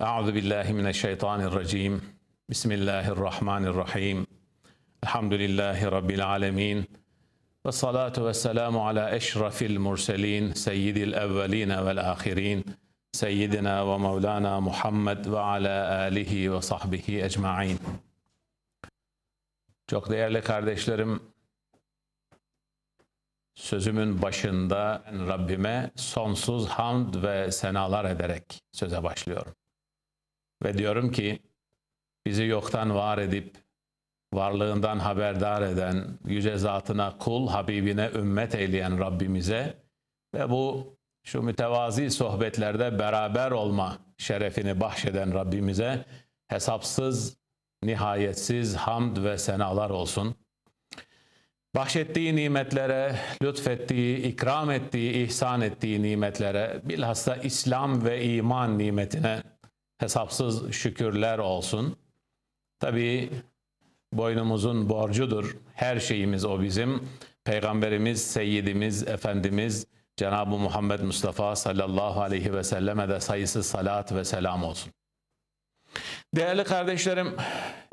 Euzu billahi mineşşeytanirracim. Bismillahirrahmanirrahim. Elhamdülillahi rabbil alamin. Ve salatu ve selamu ala eşrafil murselin, seyyidil evvelin vel ahirin, seyyidina ve mevlana Muhammed ve ala alihi ve sahbihi ecmaîn. Çok değerli kardeşlerim, sözümün başında Rabbime sonsuz hamd ve senalar ederek söze başlıyorum. Ve diyorum ki bizi yoktan var edip varlığından haberdar eden, yüce zatına kul, Habibine ümmet eyleyen Rabbimize ve bu şu mütevazi sohbetlerde beraber olma şerefini bahşeden Rabbimize hesapsız, nihayetsiz hamd ve senalar olsun. Bahşettiği nimetlere, lütfettiği, ikram ettiği, ihsan ettiği nimetlere, bilhassa İslam ve iman nimetine hesapsız şükürler olsun. Tabii boynumuzun borcudur. Her şeyimiz o bizim. Peygamberimiz, Seyyidimiz, Efendimiz, Cenab-ı Muhammed Mustafa sallallahu aleyhi ve selleme de sayısız salat ve selam olsun. Değerli kardeşlerim,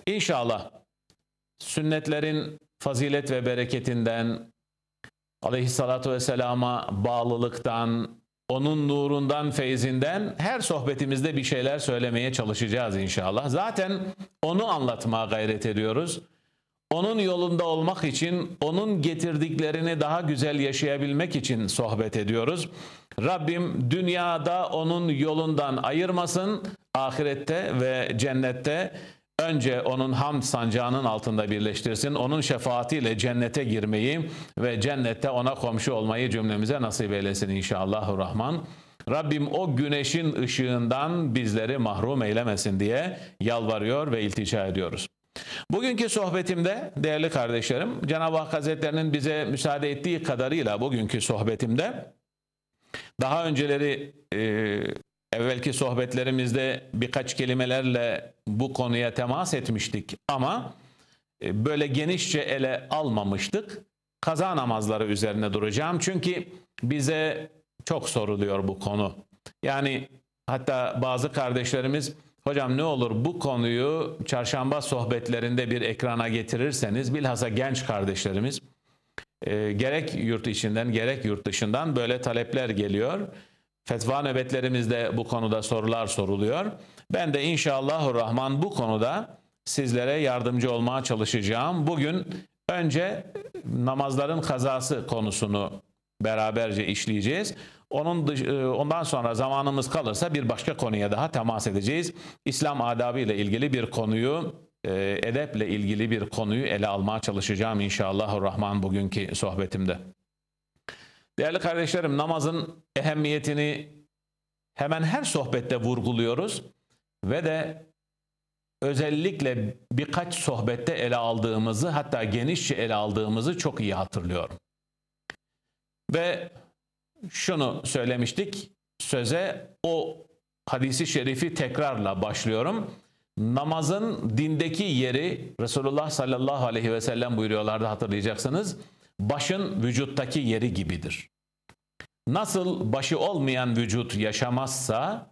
inşallah sünnetlerin fazilet ve bereketinden, aleyhissalatu vesselama bağlılıktan, onun nurundan, feyzinden her sohbetimizde bir şeyler söylemeye çalışacağız inşallah. Zaten onu anlatmaya gayret ediyoruz. Onun yolunda olmak için, onun getirdiklerini daha güzel yaşayabilmek için sohbet ediyoruz. Rabbim dünyada onun yolundan ayırmasın, ahirette ve cennette önce onun hamd sancağının altında birleştirsin. Onun şefaatiyle cennete girmeyi ve cennette ona komşu olmayı cümlemize nasip eylesin inşallahurrahman. Rabbim o güneşin ışığından bizleri mahrum eylemesin diye yalvarıyor ve iltica ediyoruz. Bugünkü sohbetimde değerli kardeşlerim Cenab-ı Hak Hazretlerinin bize müsaade ettiği kadarıyla bugünkü sohbetimde daha önceleri e, evvelki sohbetlerimizde birkaç kelimelerle bu konuya temas etmiştik ama e, böyle genişçe ele almamıştık. Kaza namazları üzerine duracağım çünkü bize çok soruluyor bu konu. Yani hatta bazı kardeşlerimiz hocam ne olur bu konuyu çarşamba sohbetlerinde bir ekrana getirirseniz bilhassa genç kardeşlerimiz e, gerek yurt içinden gerek yurt dışından böyle talepler geliyor. Fetva nöbetlerimizde bu konuda sorular soruluyor. Ben de inşallahurrahman bu konuda sizlere yardımcı olmaya çalışacağım. Bugün önce namazların kazası konusunu beraberce işleyeceğiz. Onun e, ondan sonra zamanımız kalırsa bir başka konuya daha temas edeceğiz. İslam adabı ile ilgili bir konuyu, e, edeple ilgili bir konuyu ele almaya çalışacağım inşallahurrahman bugünkü sohbetimde. Değerli kardeşlerim namazın ehemmiyetini hemen her sohbette vurguluyoruz ve de özellikle birkaç sohbette ele aldığımızı hatta genişçe ele aldığımızı çok iyi hatırlıyorum. Ve şunu söylemiştik söze o hadisi şerifi tekrarla başlıyorum. Namazın dindeki yeri Resulullah sallallahu aleyhi ve sellem buyuruyorlardı hatırlayacaksınız başın vücuttaki yeri gibidir. Nasıl başı olmayan vücut yaşamazsa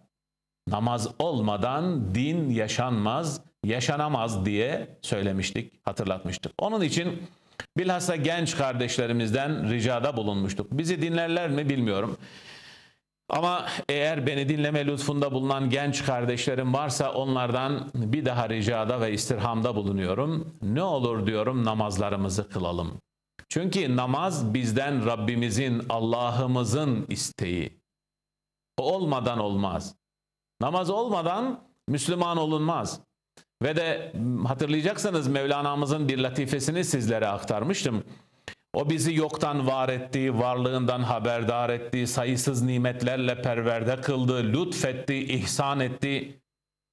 namaz olmadan din yaşanmaz, yaşanamaz diye söylemiştik, hatırlatmıştık. Onun için bilhassa genç kardeşlerimizden ricada bulunmuştuk. Bizi dinlerler mi bilmiyorum. Ama eğer beni dinleme lütfunda bulunan genç kardeşlerim varsa onlardan bir daha ricada ve istirhamda bulunuyorum. Ne olur diyorum namazlarımızı kılalım. Çünkü namaz bizden Rabbimizin, Allah'ımızın isteği. O olmadan olmaz. Namaz olmadan Müslüman olunmaz. Ve de hatırlayacaksınız Mevlana'mızın bir latifesini sizlere aktarmıştım. O bizi yoktan var etti, varlığından haberdar etti, sayısız nimetlerle perverde kıldı, lütfetti, ihsan etti.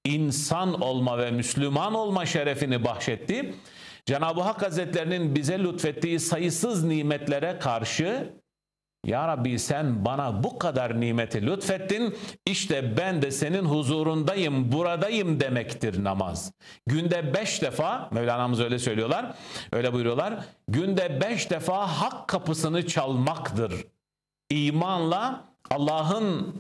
İnsan olma ve Müslüman olma şerefini bahşetti. Cenab-ı Hak Hazretlerinin bize lütfettiği sayısız nimetlere karşı Ya Rabbi sen bana bu kadar nimeti lütfettin. İşte ben de senin huzurundayım, buradayım demektir namaz. Günde beş defa, Mevlana'mız öyle söylüyorlar, öyle buyuruyorlar. Günde beş defa hak kapısını çalmaktır. İmanla Allah'ın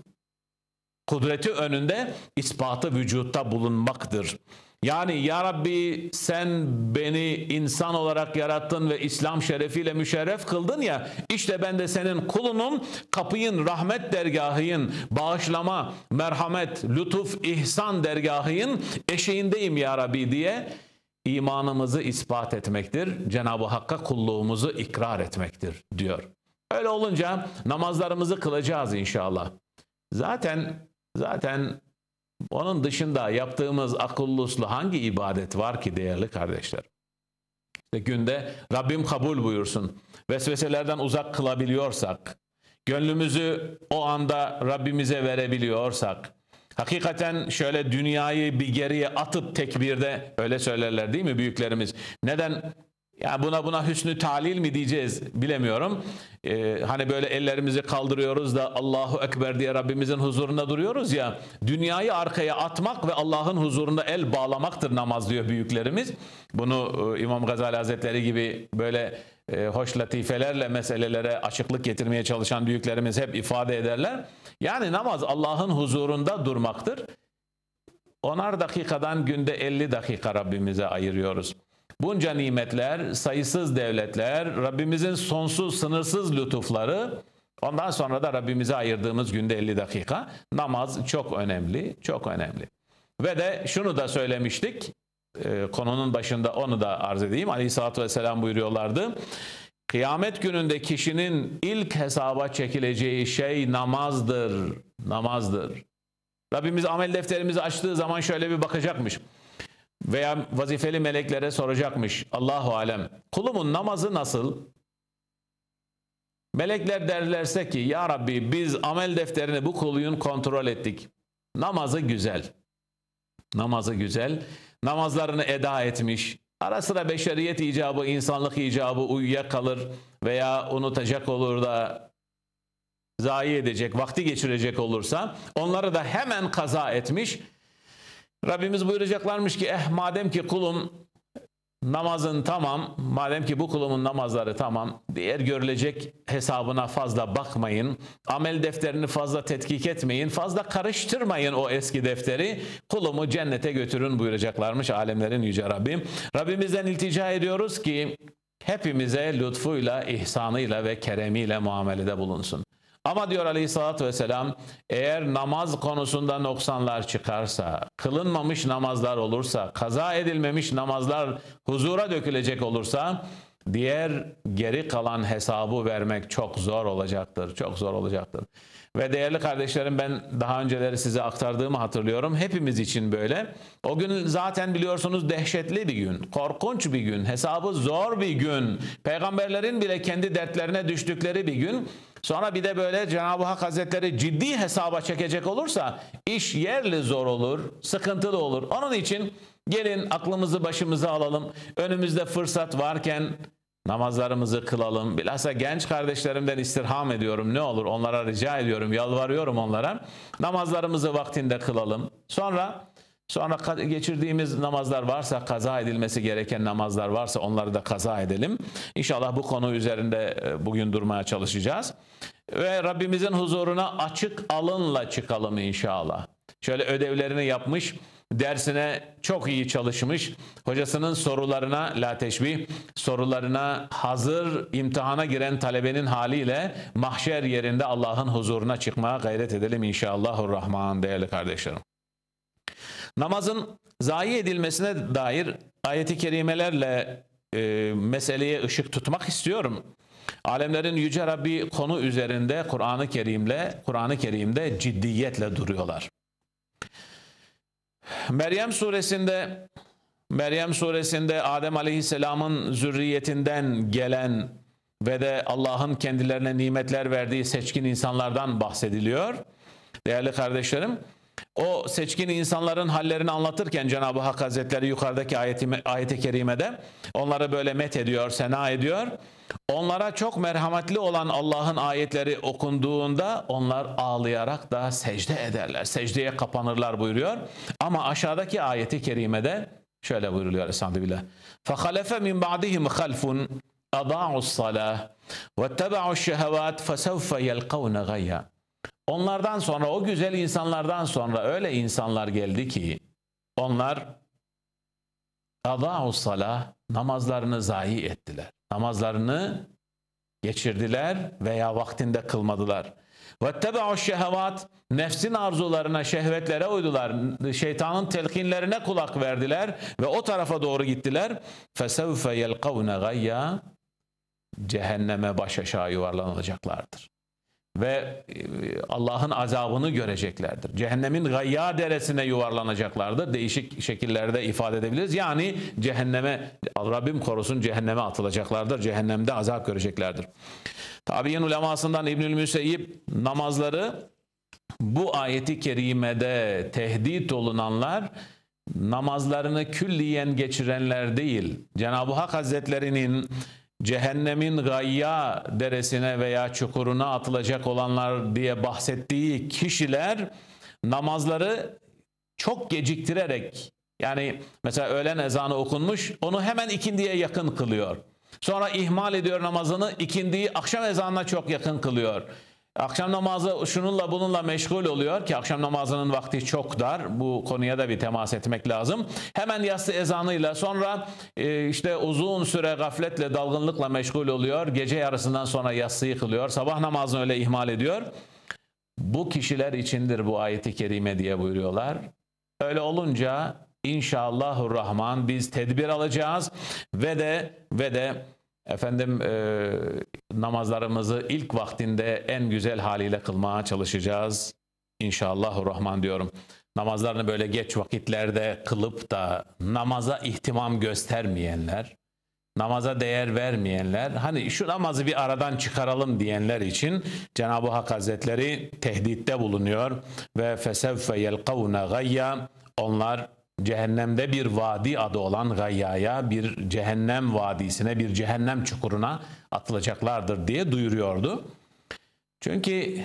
kudreti önünde ispatı vücutta bulunmaktır. Yani ya Rabbi sen beni insan olarak yarattın ve İslam şerefiyle müşerref kıldın ya işte ben de senin kulunum kapıyın rahmet dergahıyın bağışlama, merhamet, lütuf, ihsan dergahıyın eşiğindeyim ya Rabbi diye imanımızı ispat etmektir. Cenab-ı Hakk'a kulluğumuzu ikrar etmektir diyor. Öyle olunca namazlarımızı kılacağız inşallah. Zaten zaten onun dışında yaptığımız akıllı hangi ibadet var ki değerli kardeşler? İşte günde Rabbim kabul buyursun. Vesveselerden uzak kılabiliyorsak, gönlümüzü o anda Rabbimize verebiliyorsak, hakikaten şöyle dünyayı bir geriye atıp tekbirde öyle söylerler değil mi büyüklerimiz? Neden ya buna buna hüsnü talil mi diyeceğiz bilemiyorum. Ee, hani böyle ellerimizi kaldırıyoruz da Allahu Ekber diye Rabbimizin huzurunda duruyoruz ya. Dünyayı arkaya atmak ve Allah'ın huzurunda el bağlamaktır namaz diyor büyüklerimiz. Bunu e, İmam Gazali Hazretleri gibi böyle e, hoş latifelerle meselelere açıklık getirmeye çalışan büyüklerimiz hep ifade ederler. Yani namaz Allah'ın huzurunda durmaktır. Onar dakikadan günde 50 dakika Rabbimize ayırıyoruz. Bunca nimetler, sayısız devletler, Rabbimizin sonsuz, sınırsız lütufları, ondan sonra da Rabbimize ayırdığımız günde 50 dakika namaz çok önemli, çok önemli. Ve de şunu da söylemiştik, e, konunun başında onu da arz edeyim. Aleyhisselatü Vesselam buyuruyorlardı. Kıyamet gününde kişinin ilk hesaba çekileceği şey namazdır, namazdır. Rabbimiz amel defterimizi açtığı zaman şöyle bir bakacakmış veya vazifeli meleklere soracakmış Allahu alem. Kulumun namazı nasıl? Melekler derlerse ki ya Rabbi biz amel defterini bu kuluyun kontrol ettik. Namazı güzel. Namazı güzel. Namazlarını eda etmiş. Ara sıra beşeriyet icabı, insanlık icabı uyuyakalır veya unutacak olur da zayi edecek, vakti geçirecek olursa onları da hemen kaza etmiş Rabbimiz buyuracaklarmış ki eh madem ki kulum namazın tamam, madem ki bu kulumun namazları tamam, diğer görülecek hesabına fazla bakmayın, amel defterini fazla tetkik etmeyin, fazla karıştırmayın o eski defteri, kulumu cennete götürün buyuracaklarmış alemlerin yüce Rabbim. Rabbimizden iltica ediyoruz ki hepimize lütfuyla, ihsanıyla ve keremiyle muamelede bulunsun. Ama diyor aleyhissalatü vesselam eğer namaz konusunda noksanlar çıkarsa, kılınmamış namazlar olursa, kaza edilmemiş namazlar huzura dökülecek olursa diğer geri kalan hesabı vermek çok zor olacaktır. Çok zor olacaktır. Ve değerli kardeşlerim ben daha önceleri size aktardığımı hatırlıyorum. Hepimiz için böyle. O gün zaten biliyorsunuz dehşetli bir gün, korkunç bir gün, hesabı zor bir gün. Peygamberlerin bile kendi dertlerine düştükleri bir gün. Sonra bir de böyle Cenab-ı Hak Hazretleri ciddi hesaba çekecek olursa iş yerli zor olur, sıkıntılı olur. Onun için gelin aklımızı başımıza alalım. Önümüzde fırsat varken namazlarımızı kılalım. Bilhassa genç kardeşlerimden istirham ediyorum. Ne olur onlara rica ediyorum, yalvarıyorum onlara. Namazlarımızı vaktinde kılalım. Sonra Sonra geçirdiğimiz namazlar varsa, kaza edilmesi gereken namazlar varsa onları da kaza edelim. İnşallah bu konu üzerinde e, bugün durmaya çalışacağız. Ve Rabbimizin huzuruna açık alınla çıkalım inşallah. Şöyle ödevlerini yapmış, dersine çok iyi çalışmış, hocasının sorularına la teşbih, sorularına hazır imtihana giren talebenin haliyle mahşer yerinde Allah'ın huzuruna çıkmaya gayret edelim inşallahurrahman değerli kardeşlerim. Namazın zayi edilmesine dair ayeti kerimelerle e, meseleye ışık tutmak istiyorum. Alemlerin yüce Rabbi konu üzerinde Kur'an-ı Kerim'le Kur'an-ı Kerim'de ciddiyetle duruyorlar. Meryem suresinde Meryem suresinde Adem Aleyhisselam'ın zürriyetinden gelen ve de Allah'ın kendilerine nimetler verdiği seçkin insanlardan bahsediliyor. Değerli kardeşlerim, o seçkin insanların hallerini anlatırken Cenab-ı Hak Hazretleri yukarıdaki ayeti, ayeti kerimede onları böyle met ediyor, sena ediyor. Onlara çok merhametli olan Allah'ın ayetleri okunduğunda onlar ağlayarak da secde ederler. Secdeye kapanırlar buyuruyor. Ama aşağıdaki ayeti kerimede şöyle buyuruluyor Estağfirullah. فَخَلَفَ مِنْ بَعْدِهِمْ خَلْفٌ اَضَاعُوا الصَّلَاةِ وَاتَّبَعُوا الشَّهَوَاتِ فَسَوْفَ يَلْقَوْنَ غَيَّا Onlardan sonra o güzel insanlardan sonra öyle insanlar geldi ki onlar Kadahu salah namazlarını zayi ettiler. Namazlarını geçirdiler veya vaktinde kılmadılar. Ve tebe'u şehevat nefsin arzularına, şehvetlere uydular. Şeytanın telkinlerine kulak verdiler ve o tarafa doğru gittiler. Fesevfe yelkavne gayya cehenneme baş aşağı yuvarlanacaklardır. Ve e, Allah'ın azabını göreceklerdir. Cehennemin gayya deresine yuvarlanacaklardır. Değişik şekillerde ifade edebiliriz. Yani cehenneme, Rabbim korusun cehenneme atılacaklardır. Cehennemde azap göreceklerdir. Tabi'in ulemasından İbnül Müseyyib namazları bu ayeti kerimede tehdit olunanlar namazlarını külliyen geçirenler değil. Cenab-ı Hak Hazretlerinin cehennemin gayya deresine veya çukuruna atılacak olanlar diye bahsettiği kişiler namazları çok geciktirerek yani mesela öğlen ezanı okunmuş onu hemen ikindiye yakın kılıyor. Sonra ihmal ediyor namazını ikindiyi akşam ezanına çok yakın kılıyor. Akşam namazı şununla bununla meşgul oluyor ki akşam namazının vakti çok dar. Bu konuya da bir temas etmek lazım. Hemen yatsı ezanıyla sonra e, işte uzun süre gafletle dalgınlıkla meşgul oluyor. Gece yarısından sonra yatsıyı kılıyor. Sabah namazını öyle ihmal ediyor. Bu kişiler içindir bu ayeti kerime diye buyuruyorlar. Öyle olunca inşallahurrahman biz tedbir alacağız ve de ve de Efendim e, namazlarımızı ilk vaktinde en güzel haliyle kılmaya çalışacağız. İnşallahurrahman diyorum. Namazlarını böyle geç vakitlerde kılıp da namaza ihtimam göstermeyenler, namaza değer vermeyenler, hani şu namazı bir aradan çıkaralım diyenler için Cenab-ı Hak Hazretleri tehditte bulunuyor ve fesevfe yelkavne gayya onlar cehennemde bir vadi adı olan gayyaya, bir cehennem vadisine, bir cehennem çukuruna atılacaklardır diye duyuruyordu. Çünkü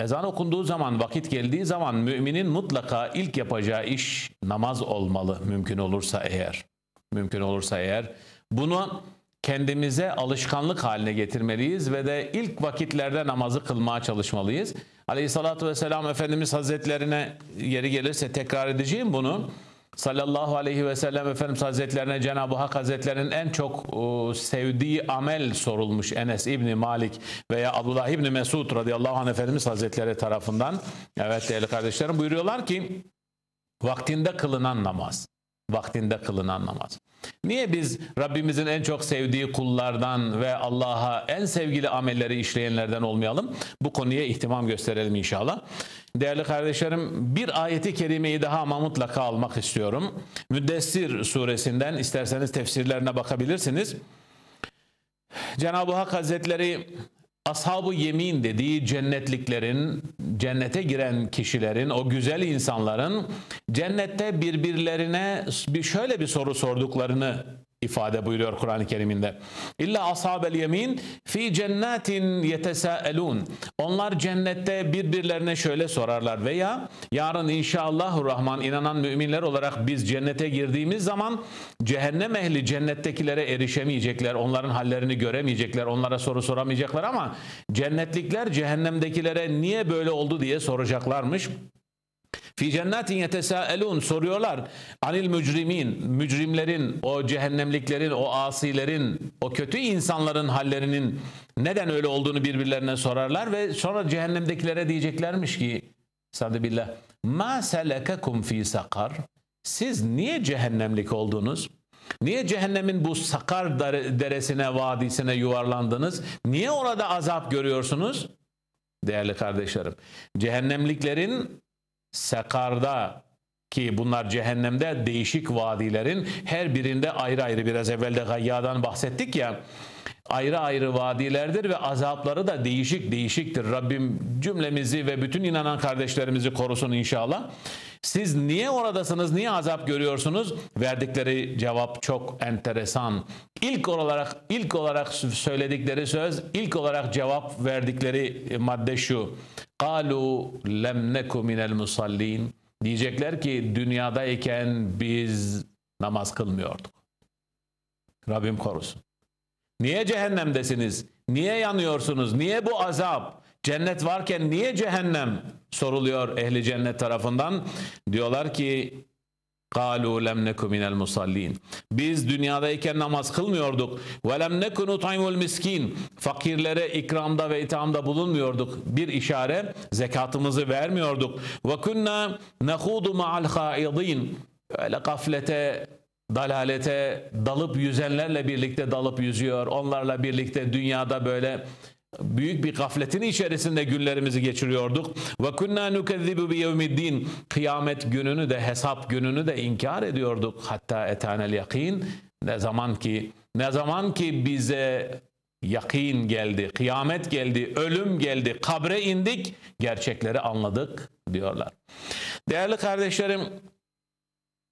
ezan okunduğu zaman, vakit geldiği zaman müminin mutlaka ilk yapacağı iş namaz olmalı mümkün olursa eğer. Mümkün olursa eğer. Bunu kendimize alışkanlık haline getirmeliyiz ve de ilk vakitlerde namazı kılmaya çalışmalıyız. Aleyhissalatü vesselam Efendimiz Hazretlerine yeri gelirse tekrar edeceğim bunu sallallahu aleyhi ve sellem Efendimiz Hazretlerine Cenab-ı Hak Hazretlerinin en çok e, sevdiği amel sorulmuş Enes İbni Malik veya Abdullah İbni Mesud radıyallahu anh Efendimiz Hazretleri tarafından. Evet değerli kardeşlerim buyuruyorlar ki vaktinde kılınan namaz. Vaktinde kılınan namaz. Niye biz Rabbimizin en çok sevdiği kullardan ve Allah'a en sevgili amelleri işleyenlerden olmayalım? Bu konuya ihtimam gösterelim inşallah. Değerli kardeşlerim bir ayeti kerimeyi daha ama mutlaka almak istiyorum. Müddessir suresinden isterseniz tefsirlerine bakabilirsiniz. Cenab-ı Hak Hazretleri Ashab-ı yemin dediği cennetliklerin, cennete giren kişilerin, o güzel insanların cennette birbirlerine bir şöyle bir soru sorduklarını ifade buyuruyor Kur'an-ı Kerim'inde. İlla ashabel yemin fi cennetin yetesaelun. Onlar cennette birbirlerine şöyle sorarlar veya yarın inşallah rahman inanan müminler olarak biz cennete girdiğimiz zaman cehennem ehli cennettekilere erişemeyecekler. Onların hallerini göremeyecekler. Onlara soru soramayacaklar ama cennetlikler cehennemdekilere niye böyle oldu diye soracaklarmış. Fi cennetin yetesaelun soruyorlar. Anil mücrimin, mücrimlerin, o cehennemliklerin, o asilerin, o kötü insanların hallerinin neden öyle olduğunu birbirlerine sorarlar ve sonra cehennemdekilere diyeceklermiş ki Sadi billah ma selekekum fi sakar siz niye cehennemlik oldunuz? Niye cehennemin bu sakar deresine, vadisine yuvarlandınız? Niye orada azap görüyorsunuz? Değerli kardeşlerim, cehennemliklerin Sekar'da ki bunlar cehennemde değişik vadilerin her birinde ayrı ayrı biraz evvelde gayyadan bahsettik ya ayrı ayrı vadilerdir ve azapları da değişik değişiktir. Rabbim cümlemizi ve bütün inanan kardeşlerimizi korusun inşallah. Siz niye oradasınız? Niye azap görüyorsunuz? Verdikleri cevap çok enteresan. İlk olarak ilk olarak söyledikleri söz, ilk olarak cevap verdikleri madde şu. Kalu lem neku minel musallin. Diyecekler ki dünyadayken biz namaz kılmıyorduk. Rabbim korusun. Niye cehennemdesiniz? Niye yanıyorsunuz? Niye bu azap? Cennet varken niye cehennem soruluyor ehli cennet tarafından? Diyorlar ki قَالُوا لَمْ نَكُ مِنَ الْمُصَلِّينَ Biz dünyadayken namaz kılmıyorduk. وَلَمْ نَكُ نُطْعِمُ miskin Fakirlere ikramda ve ithamda bulunmuyorduk. Bir işare zekatımızı vermiyorduk. وَكُنَّا نَخُودُ مَعَ الْخَائِضِينَ Öyle gaflete, dalalete dalıp yüzenlerle birlikte dalıp yüzüyor. Onlarla birlikte dünyada böyle büyük bir gafletin içerisinde günlerimizi geçiriyorduk. Ve kunna nukezzibu bi yevmiddin. Kıyamet gününü de hesap gününü de inkar ediyorduk. Hatta etanel yakin. Ne zaman ki ne zaman ki bize yakin geldi, kıyamet geldi, ölüm geldi, kabre indik, gerçekleri anladık diyorlar. Değerli kardeşlerim,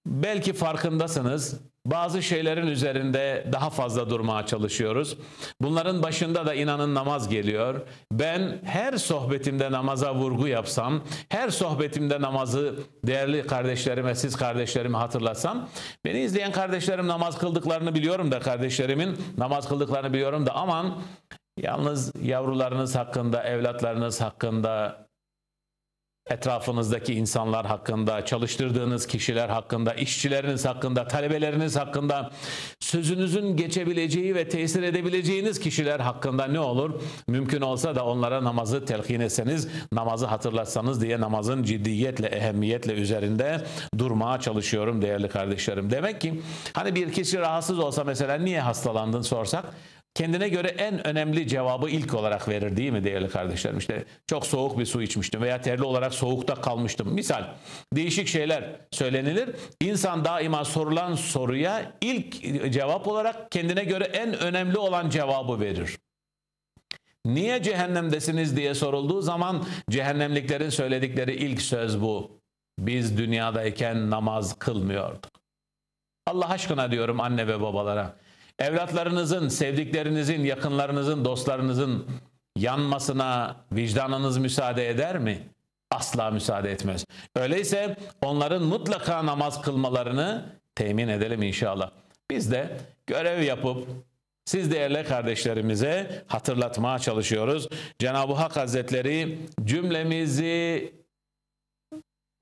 belki farkındasınız. Bazı şeylerin üzerinde daha fazla durmaya çalışıyoruz. Bunların başında da inanın namaz geliyor. Ben her sohbetimde namaza vurgu yapsam, her sohbetimde namazı değerli kardeşlerime, siz kardeşlerime hatırlatsam, beni izleyen kardeşlerim namaz kıldıklarını biliyorum da kardeşlerimin namaz kıldıklarını biliyorum da aman yalnız yavrularınız hakkında, evlatlarınız hakkında, etrafınızdaki insanlar hakkında, çalıştırdığınız kişiler hakkında, işçileriniz hakkında, talebeleriniz hakkında, sözünüzün geçebileceği ve tesir edebileceğiniz kişiler hakkında ne olur? Mümkün olsa da onlara namazı telkin etseniz, namazı hatırlatsanız diye namazın ciddiyetle, ehemmiyetle üzerinde durmaya çalışıyorum değerli kardeşlerim. Demek ki hani bir kişi rahatsız olsa mesela niye hastalandın sorsak, kendine göre en önemli cevabı ilk olarak verir değil mi değerli kardeşlerim? İşte çok soğuk bir su içmiştim veya terli olarak soğukta kalmıştım. Misal değişik şeyler söylenilir. İnsan daima sorulan soruya ilk cevap olarak kendine göre en önemli olan cevabı verir. Niye cehennemdesiniz diye sorulduğu zaman cehennemliklerin söyledikleri ilk söz bu. Biz dünyadayken namaz kılmıyorduk. Allah aşkına diyorum anne ve babalara. Evlatlarınızın, sevdiklerinizin, yakınlarınızın, dostlarınızın yanmasına vicdanınız müsaade eder mi? Asla müsaade etmez. Öyleyse onların mutlaka namaz kılmalarını temin edelim inşallah. Biz de görev yapıp siz değerli kardeşlerimize hatırlatmaya çalışıyoruz. Cenab-ı Hak Hazretleri cümlemizi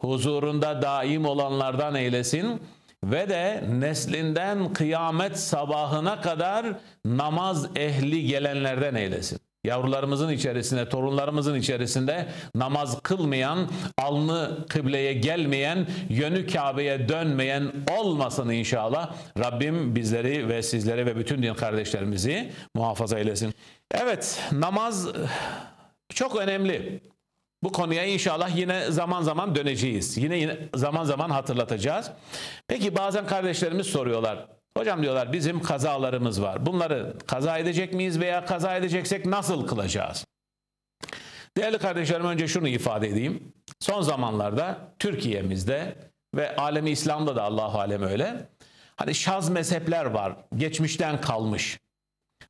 huzurunda daim olanlardan eylesin ve de neslinden kıyamet sabahına kadar namaz ehli gelenlerden eylesin. Yavrularımızın içerisinde, torunlarımızın içerisinde namaz kılmayan, alnı kıbleye gelmeyen, yönü Kabe'ye dönmeyen olmasın inşallah. Rabbim bizleri ve sizleri ve bütün din kardeşlerimizi muhafaza eylesin. Evet, namaz çok önemli. Bu konuya inşallah yine zaman zaman döneceğiz. Yine, yine zaman zaman hatırlatacağız. Peki bazen kardeşlerimiz soruyorlar. Hocam diyorlar bizim kazalarımız var. Bunları kaza edecek miyiz veya kaza edeceksek nasıl kılacağız? Değerli kardeşlerim önce şunu ifade edeyim. Son zamanlarda Türkiye'mizde ve alemi İslam'da da Allahu alem öyle. Hani şaz mezhepler var. Geçmişten kalmış.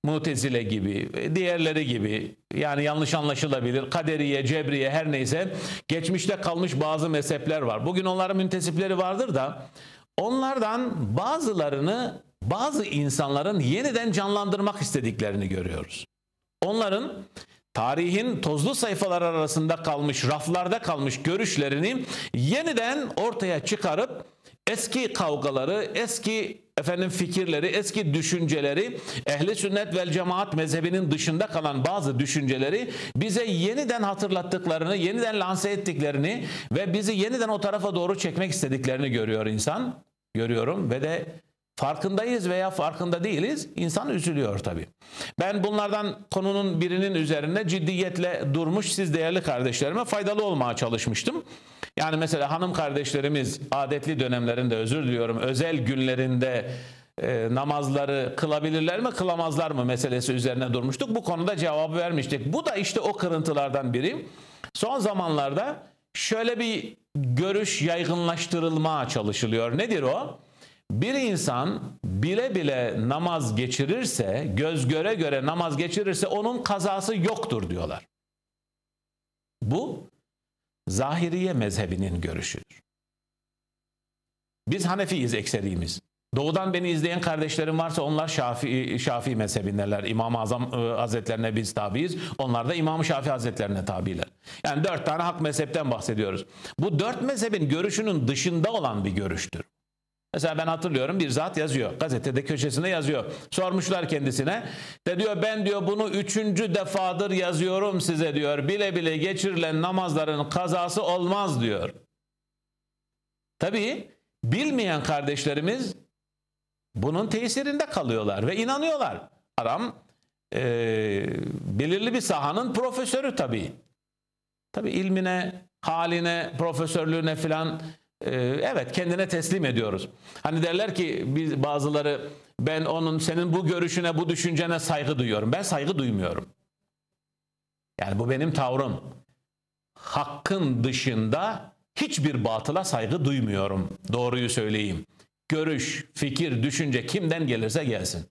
Mutezile gibi, diğerleri gibi yani yanlış anlaşılabilir. Kaderiye, Cebriye her neyse geçmişte kalmış bazı mezhepler var. Bugün onların müntesipleri vardır da onlardan bazılarını bazı insanların yeniden canlandırmak istediklerini görüyoruz. Onların tarihin tozlu sayfalar arasında kalmış, raflarda kalmış görüşlerini yeniden ortaya çıkarıp eski kavgaları, eski efendim fikirleri, eski düşünceleri, ehli sünnet vel cemaat mezhebinin dışında kalan bazı düşünceleri bize yeniden hatırlattıklarını, yeniden lanse ettiklerini ve bizi yeniden o tarafa doğru çekmek istediklerini görüyor insan. Görüyorum ve de farkındayız veya farkında değiliz. İnsan üzülüyor tabii. Ben bunlardan konunun birinin üzerinde ciddiyetle durmuş siz değerli kardeşlerime faydalı olmaya çalışmıştım. Yani mesela hanım kardeşlerimiz adetli dönemlerinde özür diliyorum özel günlerinde e, namazları kılabilirler mi kılamazlar mı meselesi üzerine durmuştuk. Bu konuda cevabı vermiştik. Bu da işte o kırıntılardan biri. Son zamanlarda şöyle bir görüş yaygınlaştırılmaya çalışılıyor. Nedir o? Bir insan bile bile namaz geçirirse, göz göre göre namaz geçirirse onun kazası yoktur diyorlar. Bu Zahiriye mezhebinin görüşüdür. Biz Hanefiyiz ekserimiz. Doğudan beni izleyen kardeşlerim varsa onlar Şafii, Şafii mezhebindeler. İmam-ı Azam e, Hazretlerine biz tabiiz. Onlar da İmam-ı Şafii Hazretlerine tabiler. Yani dört tane hak mezhepten bahsediyoruz. Bu dört mezhebin görüşünün dışında olan bir görüştür. Mesela ben hatırlıyorum bir zat yazıyor. Gazetede köşesinde yazıyor. Sormuşlar kendisine. De diyor ben diyor bunu üçüncü defadır yazıyorum size diyor. Bile bile geçirilen namazların kazası olmaz diyor. Tabii bilmeyen kardeşlerimiz bunun tesirinde kalıyorlar ve inanıyorlar. Adam e, belirli bir sahanın profesörü tabii. Tabii ilmine, haline, profesörlüğüne filan evet kendine teslim ediyoruz. Hani derler ki biz bazıları ben onun senin bu görüşüne, bu düşüncene saygı duyuyorum. Ben saygı duymuyorum. Yani bu benim tavrım. Hakkın dışında hiçbir batıla saygı duymuyorum. Doğruyu söyleyeyim görüş, fikir, düşünce kimden gelirse gelsin.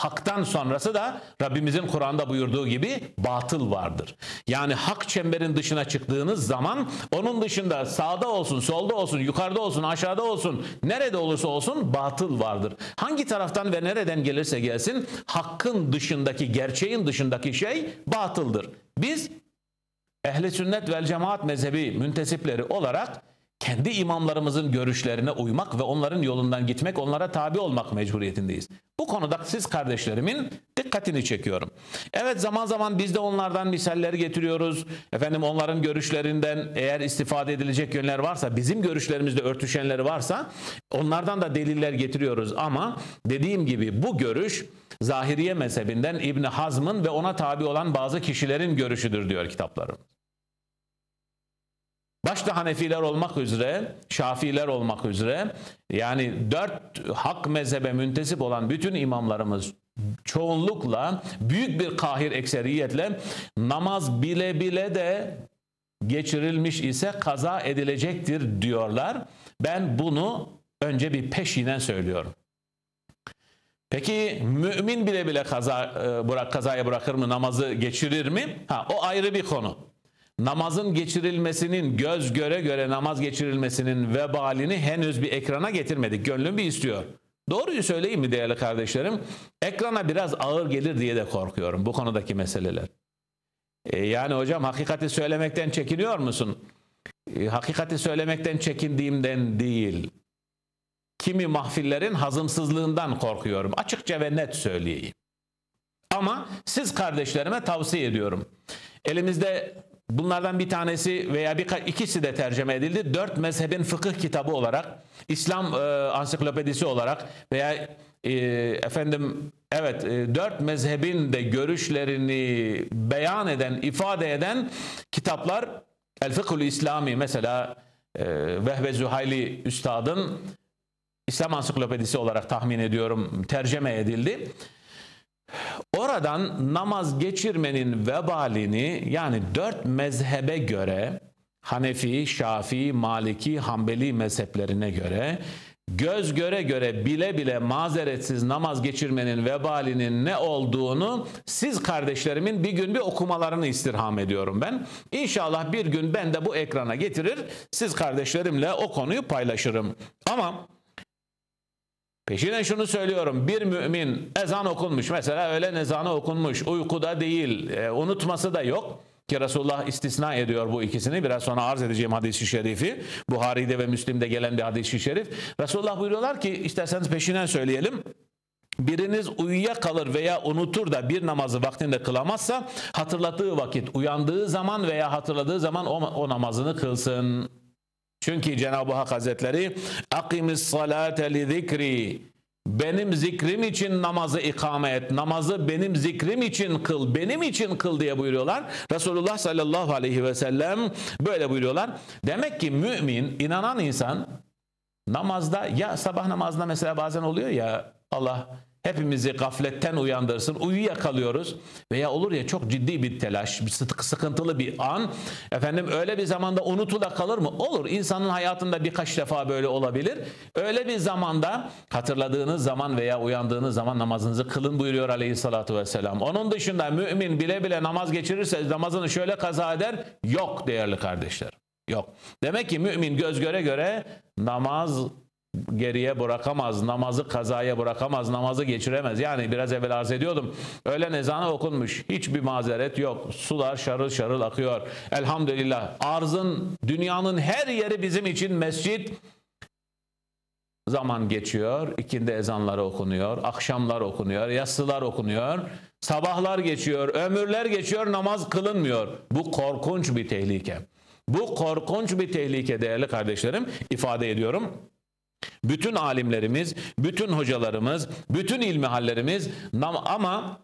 Haktan sonrası da Rabbimizin Kur'an'da buyurduğu gibi batıl vardır. Yani hak çemberin dışına çıktığınız zaman onun dışında sağda olsun, solda olsun, yukarıda olsun, aşağıda olsun, nerede olursa olsun batıl vardır. Hangi taraftan ve nereden gelirse gelsin hakkın dışındaki, gerçeğin dışındaki şey batıldır. Biz ehli sünnet vel cemaat mezhebi müntesipleri olarak kendi imamlarımızın görüşlerine uymak ve onların yolundan gitmek, onlara tabi olmak mecburiyetindeyiz. Bu konuda siz kardeşlerimin dikkatini çekiyorum. Evet zaman zaman biz de onlardan misalleri getiriyoruz. Efendim onların görüşlerinden eğer istifade edilecek yönler varsa, bizim görüşlerimizle örtüşenleri varsa onlardan da deliller getiriyoruz. Ama dediğim gibi bu görüş Zahiriye mezhebinden İbni Hazm'ın ve ona tabi olan bazı kişilerin görüşüdür diyor kitaplarım. Başta Hanefiler olmak üzere, Şafiler olmak üzere yani dört hak mezhebe müntesip olan bütün imamlarımız çoğunlukla büyük bir kahir ekseriyetle namaz bile bile de geçirilmiş ise kaza edilecektir diyorlar. Ben bunu önce bir peşinen söylüyorum. Peki mümin bile bile kaza e, bırak kazaya bırakır mı namazı geçirir mi? Ha o ayrı bir konu namazın geçirilmesinin göz göre göre namaz geçirilmesinin vebalini henüz bir ekrana getirmedik. Gönlüm bir istiyor. Doğruyu söyleyeyim mi değerli kardeşlerim? Ekrana biraz ağır gelir diye de korkuyorum bu konudaki meseleler. E, yani hocam hakikati söylemekten çekiniyor musun? E, hakikati söylemekten çekindiğimden değil. Kimi mahfillerin hazımsızlığından korkuyorum. Açıkça ve net söyleyeyim. Ama siz kardeşlerime tavsiye ediyorum. Elimizde Bunlardan bir tanesi veya bir ikisi de tercüme edildi. Dört mezhebin fıkıh kitabı olarak, İslam e, ansiklopedisi olarak veya e, efendim evet e, dört mezhebin de görüşlerini beyan eden, ifade eden kitaplar El Fıkhul İslami mesela e, Vehbe Zühayli Üstad'ın İslam ansiklopedisi olarak tahmin ediyorum tercüme edildi. Oradan namaz geçirmenin vebalini yani dört mezhebe göre Hanefi, Şafii, Maliki, Hanbeli mezheplerine göre göz göre göre bile bile mazeretsiz namaz geçirmenin vebalinin ne olduğunu siz kardeşlerimin bir gün bir okumalarını istirham ediyorum ben. İnşallah bir gün ben de bu ekrana getirir siz kardeşlerimle o konuyu paylaşırım. Ama Peşinen şunu söylüyorum. Bir mümin ezan okunmuş. Mesela öğlen ezanı okunmuş. Uykuda değil. E, unutması da yok. Ki Resulullah istisna ediyor bu ikisini. Biraz sonra arz edeceğim hadisi şerifi. Buhari'de ve Müslim'de gelen bir hadisi şerif. Resulullah buyuruyorlar ki isterseniz peşinden söyleyelim. Biriniz uyuya kalır veya unutur da bir namazı vaktinde kılamazsa hatırlattığı vakit uyandığı zaman veya hatırladığı zaman o, o namazını kılsın. Çünkü Cenab-ı Hak Hazretleri akimis salate li benim zikrim için namazı ikame et. Namazı benim zikrim için kıl. Benim için kıl diye buyuruyorlar. Resulullah sallallahu aleyhi ve sellem böyle buyuruyorlar. Demek ki mümin, inanan insan namazda ya sabah namazında mesela bazen oluyor ya Allah hepimizi gafletten uyandırsın. Uyuyakalıyoruz veya olur ya çok ciddi bir telaş, bir sıkıntılı bir an. Efendim öyle bir zamanda unutula kalır mı? Olur. İnsanın hayatında birkaç defa böyle olabilir. Öyle bir zamanda hatırladığınız zaman veya uyandığınız zaman namazınızı kılın buyuruyor aleyhissalatü vesselam. Onun dışında mümin bile bile namaz geçirirse namazını şöyle kaza eder. Yok değerli kardeşler. Yok. Demek ki mümin göz göre göre namaz geriye bırakamaz, namazı kazaya bırakamaz, namazı geçiremez. Yani biraz evvel arz ediyordum. Öğlen ezanı okunmuş. Hiçbir mazeret yok. Sular şarıl şarıl akıyor. Elhamdülillah. Arzın, dünyanın her yeri bizim için mescit. Zaman geçiyor. ikindi ezanları okunuyor. Akşamlar okunuyor. Yatsılar okunuyor. Sabahlar geçiyor. Ömürler geçiyor. Namaz kılınmıyor. Bu korkunç bir tehlike. Bu korkunç bir tehlike değerli kardeşlerim. ifade ediyorum. Bütün alimlerimiz, bütün hocalarımız, bütün ilmihallerimiz ama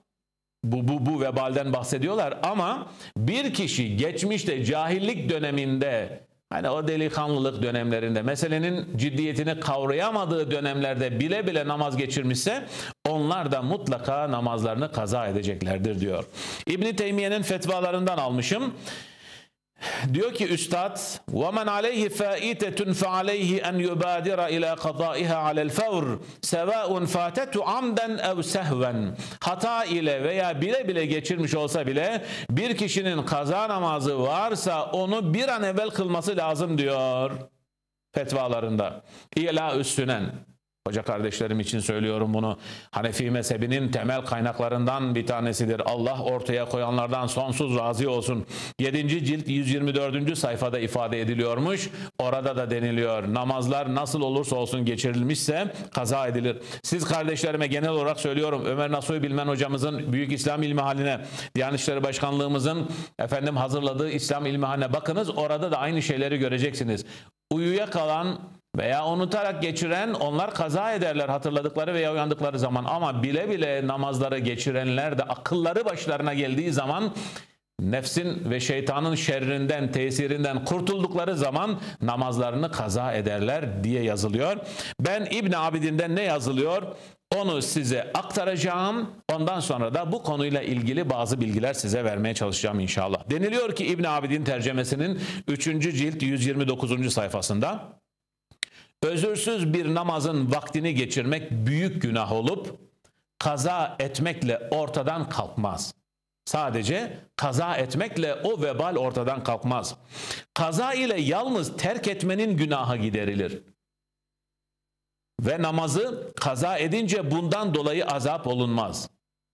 bu, bu, bu vebalden bahsediyorlar ama bir kişi geçmişte cahillik döneminde hani o delikanlılık dönemlerinde meselenin ciddiyetini kavrayamadığı dönemlerde bile bile namaz geçirmişse onlar da mutlaka namazlarını kaza edeceklerdir diyor. İbni Teymiye'nin fetvalarından almışım. Diyor ki üstad وَمَنْ عَلَيْهِ فَائِتَةٌ فَعَلَيْهِ أَنْ يُبَادِرَ إِلَى قَضَائِهَا عَلَى الْفَوْرِ سَوَاءٌ فَاتَتُ عَمْدًا اَوْ سَهْوًا Hata ile veya bile bile geçirmiş olsa bile bir kişinin kaza namazı varsa onu bir an evvel kılması lazım diyor fetvalarında. İla üstünen Hoca kardeşlerim için söylüyorum bunu. Hanefi mezhebinin temel kaynaklarından bir tanesidir. Allah ortaya koyanlardan sonsuz razı olsun. 7. cilt 124. sayfada ifade ediliyormuş. Orada da deniliyor. Namazlar nasıl olursa olsun geçirilmişse kaza edilir. Siz kardeşlerime genel olarak söylüyorum. Ömer Nasuhi Bilmen hocamızın Büyük İslam İlmihaline, Diyanet İşleri Başkanlığımızın efendim hazırladığı İslam İlmihaline bakınız. Orada da aynı şeyleri göreceksiniz. Uyuya kalan veya unutarak geçiren onlar kaza ederler hatırladıkları veya uyandıkları zaman ama bile bile namazları geçirenler de akılları başlarına geldiği zaman nefsin ve şeytanın şerrinden, tesirinden kurtuldukları zaman namazlarını kaza ederler diye yazılıyor. Ben İbn Abidin'den ne yazılıyor? Onu size aktaracağım. Ondan sonra da bu konuyla ilgili bazı bilgiler size vermeye çalışacağım inşallah. Deniliyor ki İbn Abidin tercemesinin 3. cilt 129. sayfasında özürsüz bir namazın vaktini geçirmek büyük günah olup kaza etmekle ortadan kalkmaz. Sadece kaza etmekle o vebal ortadan kalkmaz. Kaza ile yalnız terk etmenin günahı giderilir. Ve namazı kaza edince bundan dolayı azap olunmaz.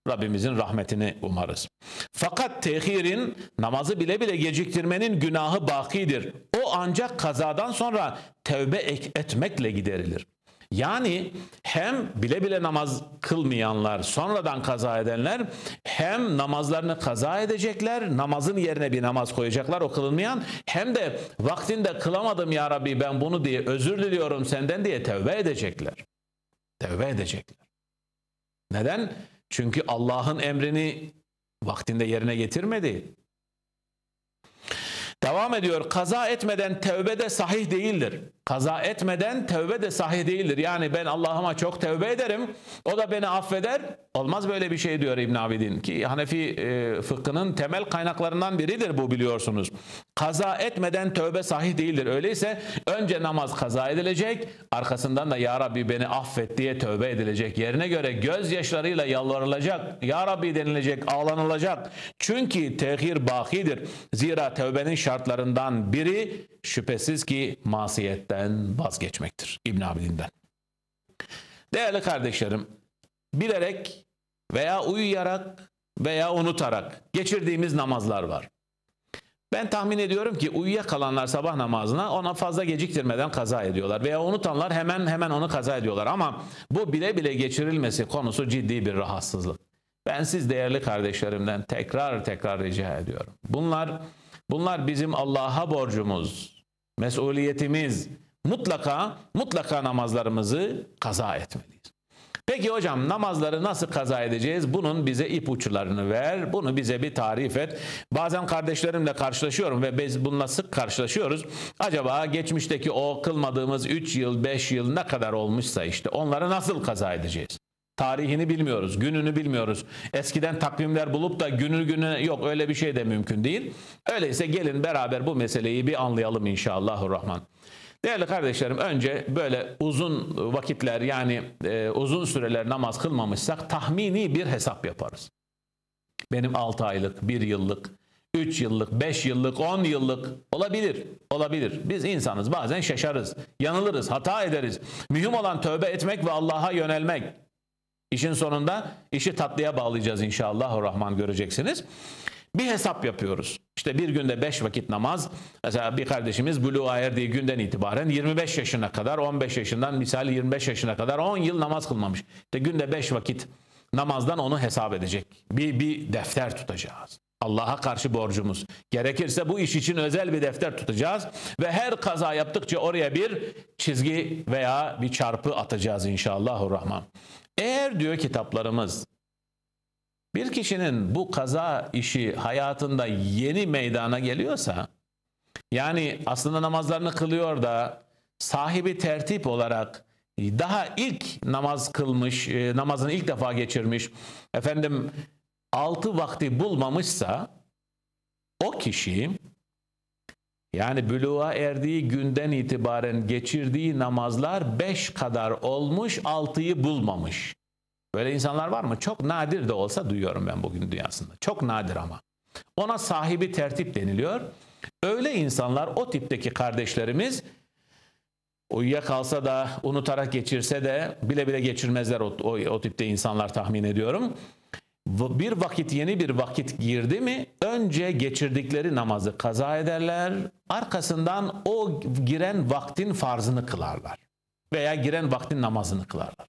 Rabbimizin rahmetini umarız. Fakat tehirin namazı bile bile geciktirmenin günahı bakidir. O ancak kazadan sonra tevbe etmekle giderilir. Yani hem bile bile namaz kılmayanlar, sonradan kaza edenler hem namazlarını kaza edecekler, namazın yerine bir namaz koyacaklar o kılınmayan hem de vaktinde kılamadım ya Rabbi ben bunu diye özür diliyorum senden diye tevbe edecekler. Tevbe edecekler. Neden? Çünkü Allah'ın emrini vaktinde yerine getirmedi. Devam ediyor. Kaza etmeden tevbe de sahih değildir. Kaza etmeden tevbe de sahih değildir. Yani ben Allah'ıma çok tevbe ederim. O da beni affeder. Olmaz böyle bir şey diyor İbn Abidin ki Hanefi e, fıkhının temel kaynaklarından biridir bu biliyorsunuz. Kaza etmeden tövbe sahih değildir. Öyleyse önce namaz kaza edilecek, arkasından da ya Rabbi beni affet diye tövbe edilecek. Yerine göre gözyaşlarıyla yalvarılacak. Ya Rabbi denilecek, ağlanılacak. Çünkü tehir bakidir. Zira tövbenin şartlarından biri şüphesiz ki masiyetten vazgeçmektir. İbn Abidin'den. Değerli kardeşlerim, bilerek veya uyuyarak veya unutarak geçirdiğimiz namazlar var. Ben tahmin ediyorum ki uyuyakalanlar sabah namazına ona fazla geciktirmeden kaza ediyorlar veya unutanlar hemen hemen onu kaza ediyorlar ama bu bile bile geçirilmesi konusu ciddi bir rahatsızlık. Ben siz değerli kardeşlerimden tekrar tekrar rica ediyorum. Bunlar bunlar bizim Allah'a borcumuz, mesuliyetimiz. Mutlaka mutlaka namazlarımızı kaza etmeliyiz. Peki hocam namazları nasıl kaza edeceğiz? Bunun bize ipuçlarını ver. Bunu bize bir tarif et. Bazen kardeşlerimle karşılaşıyorum ve biz bununla sık karşılaşıyoruz. Acaba geçmişteki o kılmadığımız 3 yıl, 5 yıl ne kadar olmuşsa işte onları nasıl kaza edeceğiz? Tarihini bilmiyoruz, gününü bilmiyoruz. Eskiden takvimler bulup da günü günü yok öyle bir şey de mümkün değil. Öyleyse gelin beraber bu meseleyi bir anlayalım inşallahurrahman. Değerli kardeşlerim önce böyle uzun vakitler yani e, uzun süreler namaz kılmamışsak tahmini bir hesap yaparız. Benim 6 aylık, 1 yıllık, 3 yıllık, 5 yıllık, 10 yıllık olabilir. Olabilir. Biz insanız. Bazen şaşarız, yanılırız, hata ederiz. Mühim olan tövbe etmek ve Allah'a yönelmek. İşin sonunda işi tatlıya bağlayacağız inşallah. Rahman göreceksiniz. Bir hesap yapıyoruz. İşte bir günde 5 vakit namaz. Mesela bir kardeşimiz buluğa erdiği günden itibaren 25 yaşına kadar, 15 yaşından misal 25 yaşına kadar 10 yıl namaz kılmamış. İşte günde 5 vakit namazdan onu hesap edecek. Bir, bir defter tutacağız. Allah'a karşı borcumuz. Gerekirse bu iş için özel bir defter tutacağız ve her kaza yaptıkça oraya bir çizgi veya bir çarpı atacağız inşallahurrahman. Eğer diyor kitaplarımız bir kişinin bu kaza işi hayatında yeni meydana geliyorsa yani aslında namazlarını kılıyor da sahibi tertip olarak daha ilk namaz kılmış, e, namazını ilk defa geçirmiş, efendim altı vakti bulmamışsa o kişi yani büluğa erdiği günden itibaren geçirdiği namazlar beş kadar olmuş, altıyı bulmamış. Böyle insanlar var mı? Çok nadir de olsa duyuyorum ben bugün dünyasında. Çok nadir ama. Ona sahibi tertip deniliyor. Öyle insanlar o tipteki kardeşlerimiz uyuyakalsa da unutarak geçirse de bile bile geçirmezler o, o, o tipte insanlar tahmin ediyorum. Bir vakit yeni bir vakit girdi mi önce geçirdikleri namazı kaza ederler arkasından o giren vaktin farzını kılarlar veya giren vaktin namazını kılarlar.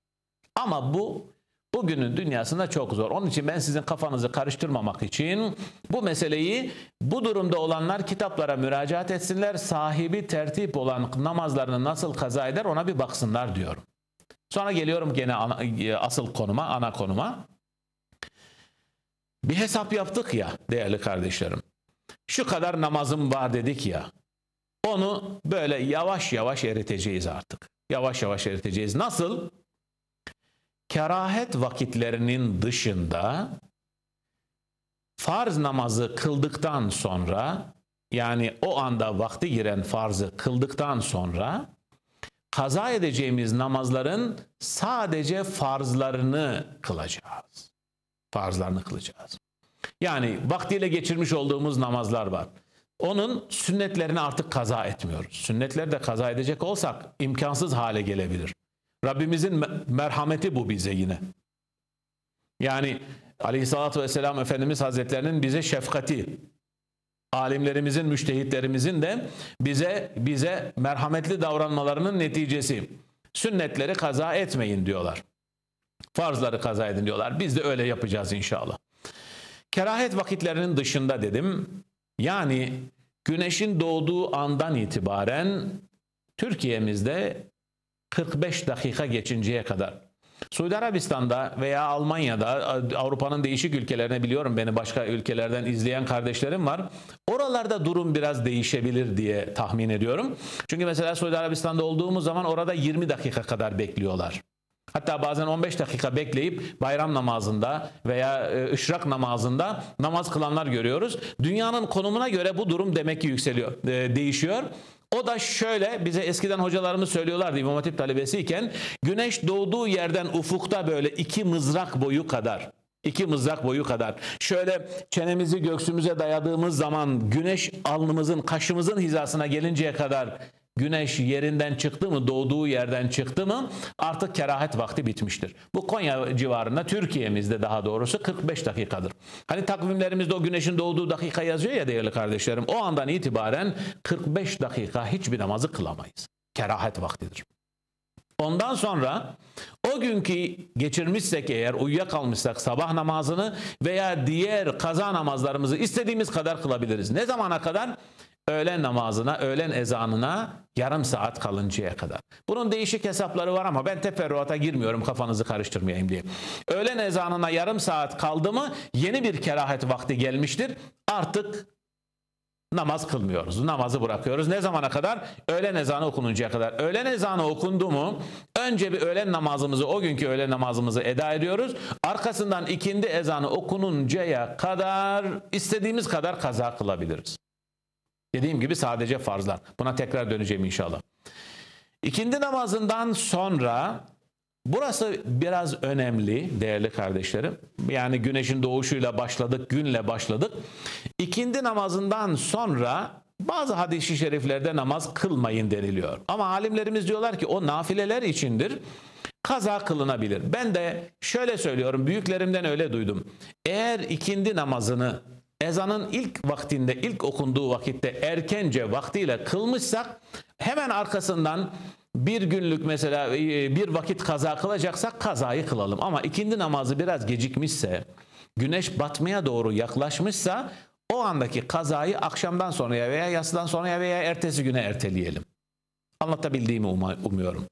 Ama bu Bugünün dünyasında çok zor. Onun için ben sizin kafanızı karıştırmamak için bu meseleyi bu durumda olanlar kitaplara müracaat etsinler. Sahibi tertip olan namazlarını nasıl kaza eder ona bir baksınlar diyorum. Sonra geliyorum gene ana, asıl konuma, ana konuma. Bir hesap yaptık ya değerli kardeşlerim. Şu kadar namazım var dedik ya. Onu böyle yavaş yavaş eriteceğiz artık. Yavaş yavaş eriteceğiz. Nasıl? kerahet vakitlerinin dışında farz namazı kıldıktan sonra yani o anda vakti giren farzı kıldıktan sonra kaza edeceğimiz namazların sadece farzlarını kılacağız. Farzlarını kılacağız. Yani vaktiyle geçirmiş olduğumuz namazlar var. Onun sünnetlerini artık kaza etmiyoruz. Sünnetleri de kaza edecek olsak imkansız hale gelebilir. Rabbimizin merhameti bu bize yine. Yani aleyhissalatü vesselam Efendimiz Hazretlerinin bize şefkati, alimlerimizin, müştehitlerimizin de bize bize merhametli davranmalarının neticesi. Sünnetleri kaza etmeyin diyorlar. Farzları kaza edin diyorlar. Biz de öyle yapacağız inşallah. Kerahet vakitlerinin dışında dedim. Yani güneşin doğduğu andan itibaren Türkiye'mizde 45 dakika geçinceye kadar. Suudi Arabistan'da veya Almanya'da Avrupa'nın değişik ülkelerine biliyorum beni başka ülkelerden izleyen kardeşlerim var. Oralarda durum biraz değişebilir diye tahmin ediyorum. Çünkü mesela Suudi Arabistan'da olduğumuz zaman orada 20 dakika kadar bekliyorlar. Hatta bazen 15 dakika bekleyip bayram namazında veya e, ışrak namazında namaz kılanlar görüyoruz. Dünyanın konumuna göre bu durum demek ki yükseliyor, e, değişiyor. O da şöyle bize eskiden hocalarımız söylüyorlardı İmam Hatip talebesiyken güneş doğduğu yerden ufukta böyle iki mızrak boyu kadar iki mızrak boyu kadar. Şöyle çenemizi göksümüze dayadığımız zaman güneş alnımızın, kaşımızın hizasına gelinceye kadar güneş yerinden çıktı mı, doğduğu yerden çıktı mı artık kerahet vakti bitmiştir. Bu Konya civarında, Türkiye'mizde daha doğrusu 45 dakikadır. Hani takvimlerimizde o güneşin doğduğu dakika yazıyor ya değerli kardeşlerim. O andan itibaren 45 dakika hiçbir namazı kılamayız. Kerahet vaktidir. Ondan sonra o günkü geçirmişsek eğer uyuyakalmışsak sabah namazını veya diğer kaza namazlarımızı istediğimiz kadar kılabiliriz. Ne zamana kadar? Öğlen namazına, öğlen ezanına yarım saat kalıncaya kadar. Bunun değişik hesapları var ama ben teferruata girmiyorum kafanızı karıştırmayayım diye. Öğlen ezanına yarım saat kaldı mı yeni bir kerahet vakti gelmiştir. Artık namaz kılmıyoruz. Namazı bırakıyoruz. Ne zamana kadar? Öğlen ezanı okununcaya kadar. Öğlen ezanı okundu mu önce bir öğlen namazımızı o günkü öğlen namazımızı eda ediyoruz. Arkasından ikindi ezanı okununcaya kadar istediğimiz kadar kaza kılabiliriz. Dediğim gibi sadece farzlar. Buna tekrar döneceğim inşallah. İkindi namazından sonra Burası biraz önemli değerli kardeşlerim. Yani güneşin doğuşuyla başladık, günle başladık. İkindi namazından sonra bazı hadis-i şeriflerde namaz kılmayın deniliyor. Ama alimlerimiz diyorlar ki o nafileler içindir. Kaza kılınabilir. Ben de şöyle söylüyorum, büyüklerimden öyle duydum. Eğer ikindi namazını ezanın ilk vaktinde, ilk okunduğu vakitte erkence vaktiyle kılmışsak hemen arkasından bir günlük mesela e, bir vakit kaza kılacaksak kazayı kılalım. Ama ikindi namazı biraz gecikmişse, güneş batmaya doğru yaklaşmışsa o andaki kazayı akşamdan sonraya veya yatsıdan sonraya veya ertesi güne erteleyelim. Anlatabildiğimi umuyorum.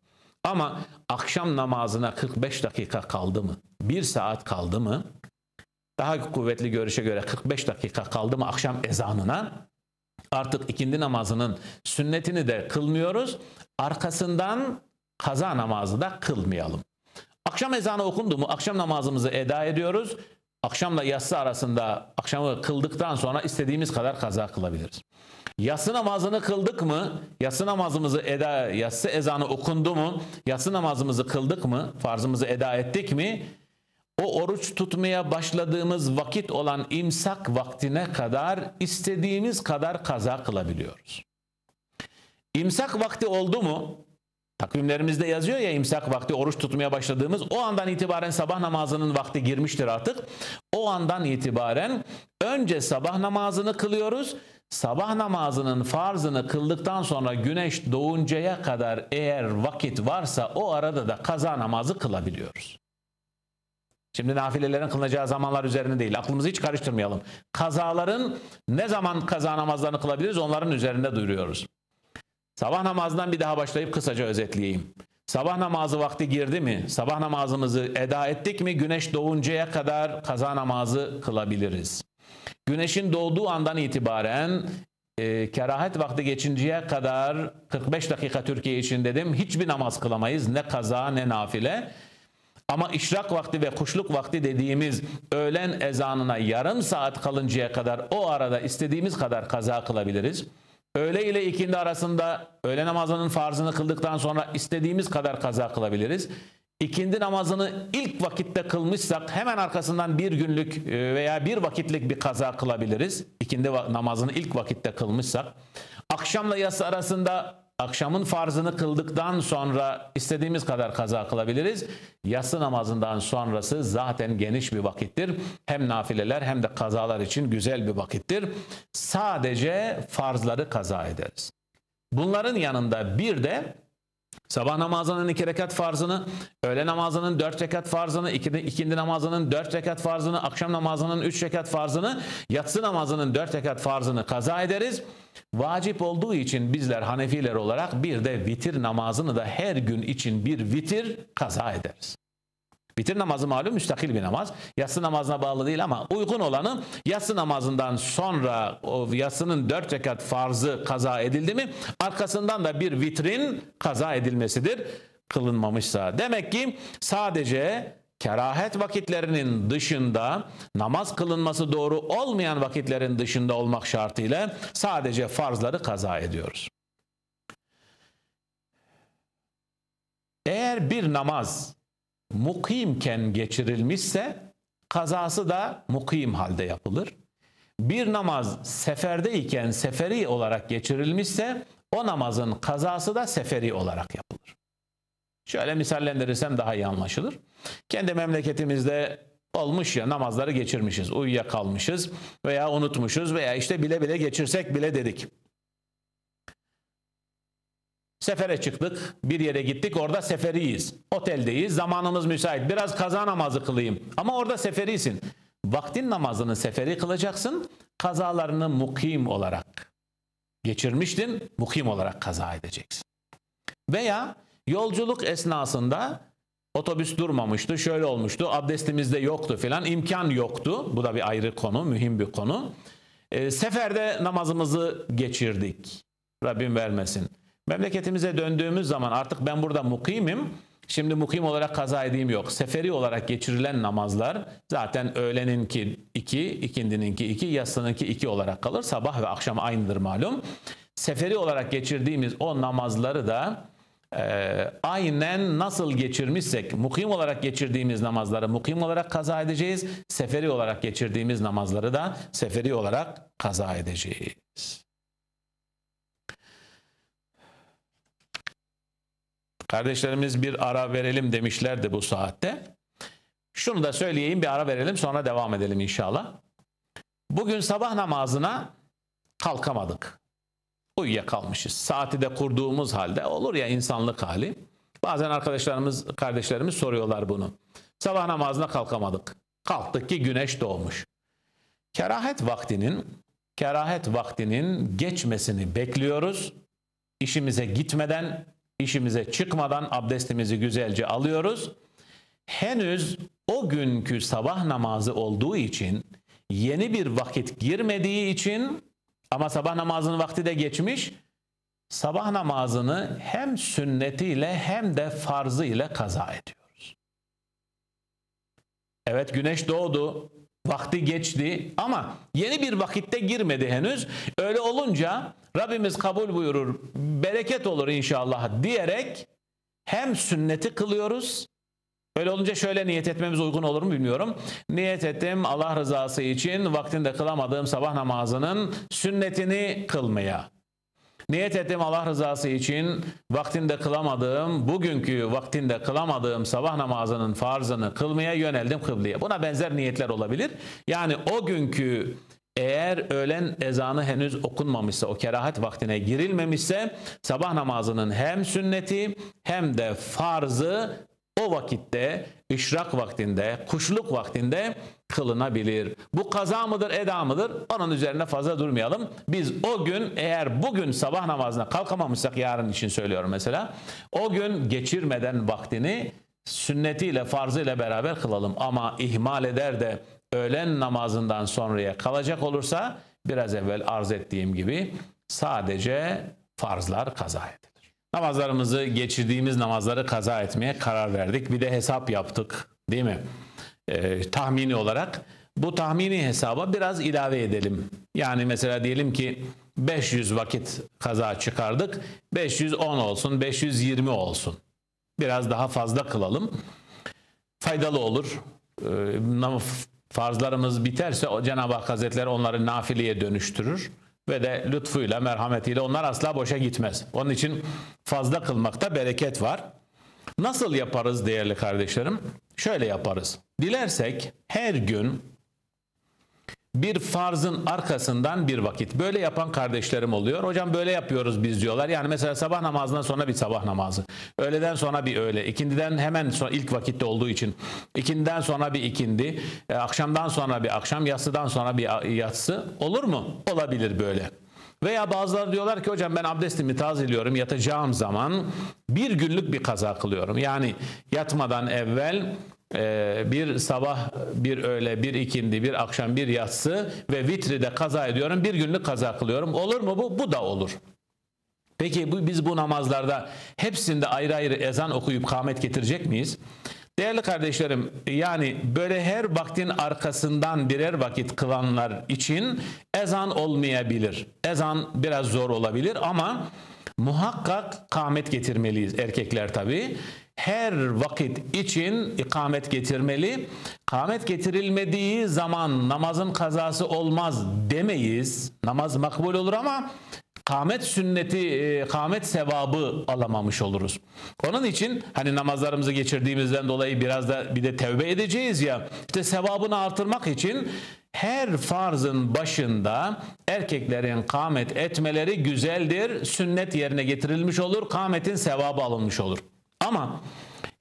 Ama akşam namazına 45 dakika kaldı mı? Bir saat kaldı mı? Daha kuvvetli görüşe göre 45 dakika kaldı mı akşam ezanına? Artık ikindi namazının sünnetini de kılmıyoruz. Arkasından kaza namazı da kılmayalım. Akşam ezanı okundu mu akşam namazımızı eda ediyoruz. Akşamla yatsı arasında akşamı kıldıktan sonra istediğimiz kadar kaza kılabiliriz. Yatsı namazını kıldık mı? Yatsı namazımızı eda, yatsı ezanı okundu mu? Yatsı namazımızı kıldık mı? Farzımızı eda ettik mi? O oruç tutmaya başladığımız vakit olan imsak vaktine kadar istediğimiz kadar kaza kılabiliyoruz. İmsak vakti oldu mu? Takvimlerimizde yazıyor ya imsak vakti oruç tutmaya başladığımız o andan itibaren sabah namazının vakti girmiştir artık. O andan itibaren önce sabah namazını kılıyoruz. Sabah namazının farzını kıldıktan sonra güneş doğuncaya kadar eğer vakit varsa o arada da kaza namazı kılabiliyoruz. Şimdi nafilelerin kılınacağı zamanlar üzerine değil. Aklımızı hiç karıştırmayalım. Kazaların ne zaman kaza namazlarını kılabiliriz onların üzerinde duyuruyoruz. Sabah namazından bir daha başlayıp kısaca özetleyeyim. Sabah namazı vakti girdi mi? Sabah namazımızı eda ettik mi? Güneş doğuncaya kadar kaza namazı kılabiliriz. Güneşin doğduğu andan itibaren e, kerahet vakti geçinceye kadar 45 dakika Türkiye için dedim. Hiçbir namaz kılamayız. Ne kaza ne nafile. Ama işrak vakti ve kuşluk vakti dediğimiz öğlen ezanına yarım saat kalıncaya kadar o arada istediğimiz kadar kaza kılabiliriz. Öğle ile ikindi arasında öğle namazının farzını kıldıktan sonra istediğimiz kadar kaza kılabiliriz. İkindi namazını ilk vakitte kılmışsak hemen arkasından bir günlük e, veya bir vakitlik bir kaza kılabiliriz. İkindi namazını ilk vakitte kılmışsak. Akşamla yatsı arasında akşamın farzını kıldıktan sonra istediğimiz kadar kaza kılabiliriz. Yatsı namazından sonrası zaten geniş bir vakittir. Hem nafileler hem de kazalar için güzel bir vakittir. Sadece farzları kaza ederiz. Bunların yanında bir de Sabah namazının iki rekat farzını, öğle namazının dört rekat farzını, ikindi, namazının dört rekat farzını, akşam namazının üç rekat farzını, yatsı namazının dört rekat farzını kaza ederiz. Vacip olduğu için bizler Hanefiler olarak bir de vitir namazını da her gün için bir vitir kaza ederiz. Bitir namazı malum müstakil bir namaz. Yatsı namazına bağlı değil ama uygun olanı yatsı namazından sonra o yatsının dört rekat farzı kaza edildi mi arkasından da bir vitrin kaza edilmesidir kılınmamışsa. Demek ki sadece kerahet vakitlerinin dışında namaz kılınması doğru olmayan vakitlerin dışında olmak şartıyla sadece farzları kaza ediyoruz. Eğer bir namaz mukimken geçirilmişse kazası da mukim halde yapılır. Bir namaz seferdeyken seferi olarak geçirilmişse o namazın kazası da seferi olarak yapılır. Şöyle misallendirirsem daha iyi anlaşılır. Kendi memleketimizde olmuş ya namazları geçirmişiz, uyuyakalmışız veya unutmuşuz veya işte bile bile geçirsek bile dedik. Sefere çıktık, bir yere gittik, orada seferiyiz. Oteldeyiz, zamanımız müsait. Biraz kaza namazı kılayım. Ama orada seferisin. Vaktin namazını seferi kılacaksın, kazalarını mukim olarak geçirmiştin, mukim olarak kaza edeceksin. Veya yolculuk esnasında otobüs durmamıştı, şöyle olmuştu, abdestimizde yoktu filan, imkan yoktu. Bu da bir ayrı konu, mühim bir konu. E, seferde namazımızı geçirdik. Rabbim vermesin. Memleketimize döndüğümüz zaman artık ben burada mukimim. Şimdi mukim olarak kaza edeyim yok. Seferi olarak geçirilen namazlar zaten öğleninki 2, ikindininki 2, yatsınınki 2 olarak kalır. Sabah ve akşam aynıdır malum. Seferi olarak geçirdiğimiz o namazları da e, aynen nasıl geçirmişsek mukim olarak geçirdiğimiz namazları mukim olarak kaza edeceğiz. Seferi olarak geçirdiğimiz namazları da seferi olarak kaza edeceğiz. Kardeşlerimiz bir ara verelim demişlerdi bu saatte. Şunu da söyleyeyim bir ara verelim sonra devam edelim inşallah. Bugün sabah namazına kalkamadık. Uyuyakalmışız. Saati de kurduğumuz halde olur ya insanlık hali. Bazen arkadaşlarımız, kardeşlerimiz soruyorlar bunu. Sabah namazına kalkamadık. Kalktık ki güneş doğmuş. Kerahet vaktinin kerahet vaktinin geçmesini bekliyoruz. İşimize gitmeden, işimize çıkmadan abdestimizi güzelce alıyoruz. Henüz o günkü sabah namazı olduğu için yeni bir vakit girmediği için ama sabah namazının vakti de geçmiş. Sabah namazını hem sünnetiyle hem de farzı ile kaza ediyoruz. Evet güneş doğdu, vakti geçti ama yeni bir vakitte girmedi henüz. Öyle olunca Rabbimiz kabul buyurur, bereket olur inşallah diyerek hem sünneti kılıyoruz Öyle olunca şöyle niyet etmemiz uygun olur mu bilmiyorum. Niyet ettim Allah rızası için vaktinde kılamadığım sabah namazının sünnetini kılmaya. Niyet ettim Allah rızası için vaktinde kılamadığım, bugünkü vaktinde kılamadığım sabah namazının farzını kılmaya yöneldim kıbleye. Buna benzer niyetler olabilir. Yani o günkü eğer öğlen ezanı henüz okunmamışsa, o kerahat vaktine girilmemişse sabah namazının hem sünneti hem de farzı o vakitte işrak vaktinde, kuşluk vaktinde kılınabilir. Bu kaza mıdır, eda mıdır? Onun üzerine fazla durmayalım. Biz o gün eğer bugün sabah namazına kalkamamışsak yarın için söylüyorum mesela. O gün geçirmeden vaktini sünnetiyle, farzıyla beraber kılalım. Ama ihmal eder de öğlen namazından sonraya kalacak olursa biraz evvel arz ettiğim gibi sadece farzlar kaza edilir. Namazlarımızı geçirdiğimiz namazları kaza etmeye karar verdik. Bir de hesap yaptık değil mi? Ee, tahmini olarak. Bu tahmini hesaba biraz ilave edelim. Yani mesela diyelim ki 500 vakit kaza çıkardık. 510 olsun, 520 olsun. Biraz daha fazla kılalım. Faydalı olur. Ee, farzlarımız biterse Cenab-ı Hak Hazretleri onları nafileye dönüştürür ve de lütfuyla, merhametiyle onlar asla boşa gitmez. Onun için fazla kılmakta bereket var. Nasıl yaparız değerli kardeşlerim? Şöyle yaparız. Dilersek her gün bir farzın arkasından bir vakit. Böyle yapan kardeşlerim oluyor. Hocam böyle yapıyoruz biz diyorlar. Yani mesela sabah namazından sonra bir sabah namazı. Öğleden sonra bir öğle. İkindiden hemen sonra ilk vakitte olduğu için. İkinden sonra bir ikindi. E, akşamdan sonra bir akşam. Yatsıdan sonra bir yatsı. Olur mu? Olabilir böyle. Veya bazıları diyorlar ki hocam ben abdestimi tazeliyorum yatacağım zaman bir günlük bir kaza kılıyorum. Yani yatmadan evvel bir sabah, bir öğle, bir ikindi, bir akşam, bir yatsı ve vitri de kaza ediyorum. Bir günlük kaza kılıyorum. Olur mu bu? Bu da olur. Peki bu, biz bu namazlarda hepsinde ayrı ayrı ezan okuyup kâmet getirecek miyiz? Değerli kardeşlerim yani böyle her vaktin arkasından birer vakit kılanlar için ezan olmayabilir. Ezan biraz zor olabilir ama muhakkak kâmet getirmeliyiz erkekler tabii her vakit için ikamet getirmeli. Kamet getirilmediği zaman namazın kazası olmaz demeyiz. Namaz makbul olur ama kamet sünneti, e, kamet sevabı alamamış oluruz. Onun için hani namazlarımızı geçirdiğimizden dolayı biraz da bir de tevbe edeceğiz ya. İşte sevabını artırmak için her farzın başında erkeklerin kamet etmeleri güzeldir. Sünnet yerine getirilmiş olur. Kametin sevabı alınmış olur. Ama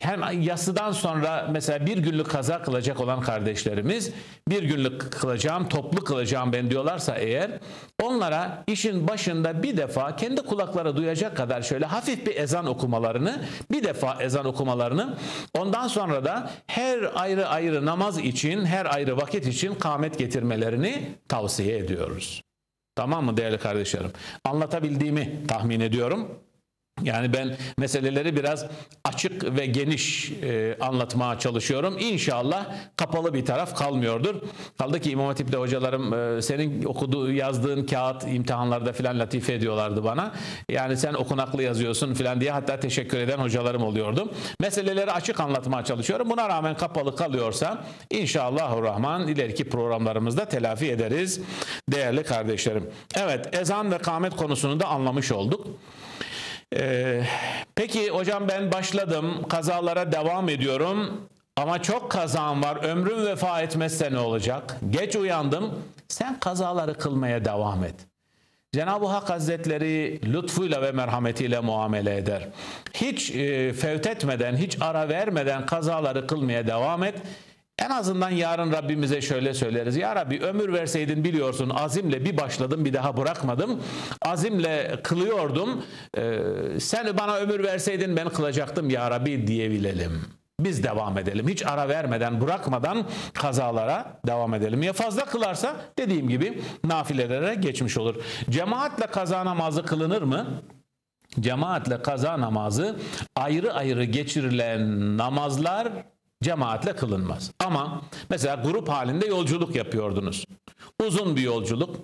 hem yasıdan sonra mesela bir günlük kaza kılacak olan kardeşlerimiz bir günlük kılacağım, toplu kılacağım ben diyorlarsa eğer onlara işin başında bir defa kendi kulakları duyacak kadar şöyle hafif bir ezan okumalarını, bir defa ezan okumalarını ondan sonra da her ayrı ayrı namaz için, her ayrı vakit için kâmet getirmelerini tavsiye ediyoruz. Tamam mı değerli kardeşlerim? Anlatabildiğimi tahmin ediyorum. Yani ben meseleleri biraz açık ve geniş e, anlatmaya çalışıyorum. İnşallah kapalı bir taraf kalmıyordur. Kaldı ki İmam Hatip'te hocalarım e, senin okuduğu yazdığın kağıt imtihanlarda filan latife ediyorlardı bana. Yani sen okunaklı yazıyorsun filan diye hatta teşekkür eden hocalarım oluyordu. Meseleleri açık anlatmaya çalışıyorum. Buna rağmen kapalı kalıyorsa inşallahurrahman ileriki programlarımızda telafi ederiz değerli kardeşlerim. Evet ezan ve kâmet konusunu da anlamış olduk. Ee, peki hocam ben başladım kazalara devam ediyorum ama çok kazam var ömrüm vefa etmezse ne olacak? Geç uyandım sen kazaları kılmaya devam et. Cenab-ı Hak Hazretleri lütfuyla ve merhametiyle muamele eder. Hiç e, fevt etmeden, hiç ara vermeden kazaları kılmaya devam et. En azından yarın Rabbimize şöyle söyleriz. Ya Rabbi ömür verseydin biliyorsun azimle bir başladım bir daha bırakmadım. Azimle kılıyordum. Ee, sen bana ömür verseydin ben kılacaktım ya Rabbi diyebilelim. Biz devam edelim. Hiç ara vermeden, bırakmadan kazalara devam edelim. Ya fazla kılarsa dediğim gibi nafilelere geçmiş olur. Cemaatle kaza namazı kılınır mı? Cemaatle kaza namazı ayrı ayrı geçirilen namazlar cemaatle kılınmaz. Ama mesela grup halinde yolculuk yapıyordunuz. Uzun bir yolculuk.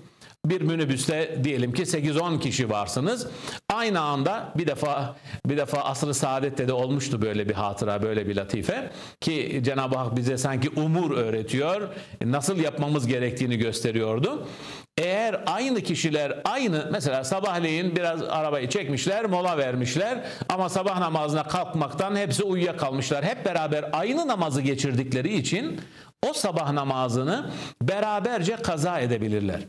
Bir minibüste diyelim ki 8-10 kişi varsınız. Aynı anda bir defa bir defa asrı saadette de olmuştu böyle bir hatıra, böyle bir latife ki Cenab-ı Hak bize sanki umur öğretiyor. Nasıl yapmamız gerektiğini gösteriyordu. Eğer aynı kişiler aynı mesela sabahleyin biraz arabayı çekmişler mola vermişler ama sabah namazına kalkmaktan hepsi uyuyakalmışlar. Hep beraber aynı namazı geçirdikleri için o sabah namazını beraberce kaza edebilirler.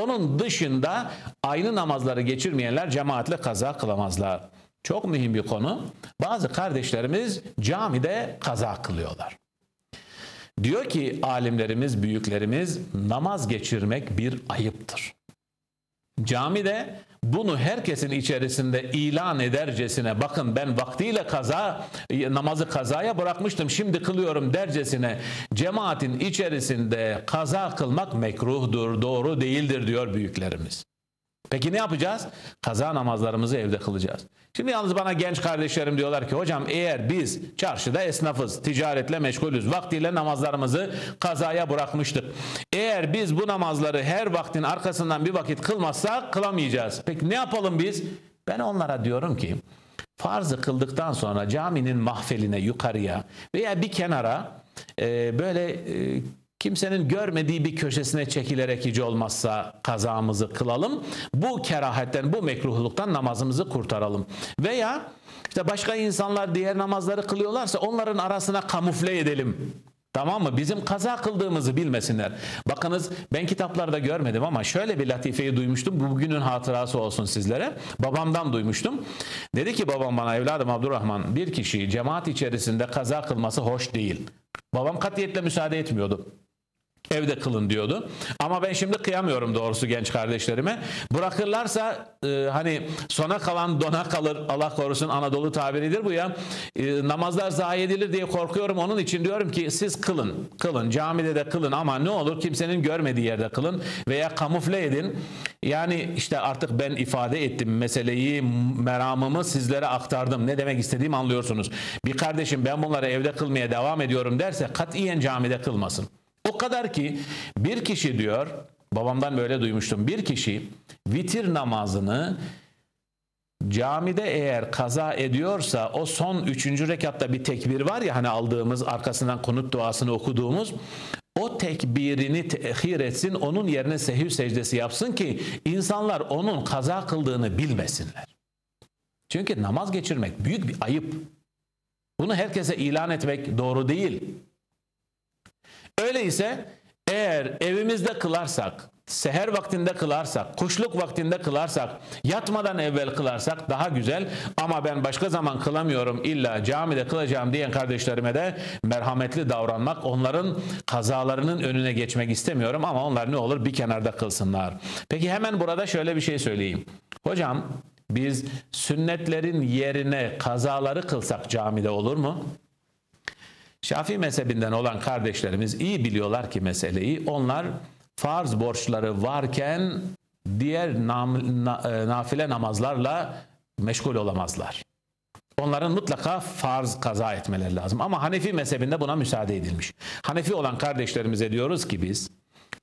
Onun dışında aynı namazları geçirmeyenler cemaatle kaza kılamazlar. Çok mühim bir konu. Bazı kardeşlerimiz camide kaza kılıyorlar. Diyor ki alimlerimiz, büyüklerimiz namaz geçirmek bir ayıptır. Camide bunu herkesin içerisinde ilan edercesine bakın ben vaktiyle kaza namazı kazaya bırakmıştım şimdi kılıyorum dercesine cemaatin içerisinde kaza kılmak mekruhdur doğru değildir diyor büyüklerimiz. Peki ne yapacağız? Kaza namazlarımızı evde kılacağız. Şimdi yalnız bana genç kardeşlerim diyorlar ki hocam eğer biz çarşıda esnafız, ticaretle meşgulüz, vaktiyle namazlarımızı kazaya bırakmıştık. Eğer biz bu namazları her vaktin arkasından bir vakit kılmazsak kılamayacağız. Peki ne yapalım biz? Ben onlara diyorum ki farzı kıldıktan sonra caminin mahfeline yukarıya veya bir kenara e, böyle e, kimsenin görmediği bir köşesine çekilerek hiç olmazsa kazamızı kılalım. Bu kerahetten, bu mekruhluktan namazımızı kurtaralım. Veya işte başka insanlar diğer namazları kılıyorlarsa onların arasına kamufle edelim. Tamam mı? Bizim kaza kıldığımızı bilmesinler. Bakınız ben kitaplarda görmedim ama şöyle bir latifeyi duymuştum. Bu bugünün hatırası olsun sizlere. Babamdan duymuştum. Dedi ki babam bana evladım Abdurrahman bir kişi cemaat içerisinde kaza kılması hoş değil. Babam katiyetle müsaade etmiyordu. Evde kılın diyordu. Ama ben şimdi kıyamıyorum doğrusu genç kardeşlerime. Bırakırlarsa e, hani sona kalan dona kalır Allah korusun Anadolu tabiridir bu ya. E, namazlar zayi edilir diye korkuyorum. Onun için diyorum ki siz kılın. Kılın. Camide de kılın ama ne olur kimsenin görmediği yerde kılın. Veya kamufle edin. Yani işte artık ben ifade ettim meseleyi, meramımı sizlere aktardım. Ne demek istediğimi anlıyorsunuz. Bir kardeşim ben bunları evde kılmaya devam ediyorum derse katiyen camide kılmasın. O kadar ki bir kişi diyor, babamdan böyle duymuştum. Bir kişi vitir namazını camide eğer kaza ediyorsa o son üçüncü rekatta bir tekbir var ya hani aldığımız arkasından konut duasını okuduğumuz o tekbirini tehir etsin onun yerine sehü secdesi yapsın ki insanlar onun kaza kıldığını bilmesinler. Çünkü namaz geçirmek büyük bir ayıp. Bunu herkese ilan etmek doğru değil. Öyleyse eğer evimizde kılarsak, seher vaktinde kılarsak, kuşluk vaktinde kılarsak, yatmadan evvel kılarsak daha güzel. Ama ben başka zaman kılamıyorum illa camide kılacağım diyen kardeşlerime de merhametli davranmak, onların kazalarının önüne geçmek istemiyorum ama onlar ne olur bir kenarda kılsınlar. Peki hemen burada şöyle bir şey söyleyeyim. Hocam biz sünnetlerin yerine kazaları kılsak camide olur mu? Şafii mezhebinden olan kardeşlerimiz iyi biliyorlar ki meseleyi. Onlar farz borçları varken diğer nam, na, e, nafile namazlarla meşgul olamazlar. Onların mutlaka farz kaza etmeleri lazım. Ama Hanefi mezhebinde buna müsaade edilmiş. Hanefi olan kardeşlerimize diyoruz ki biz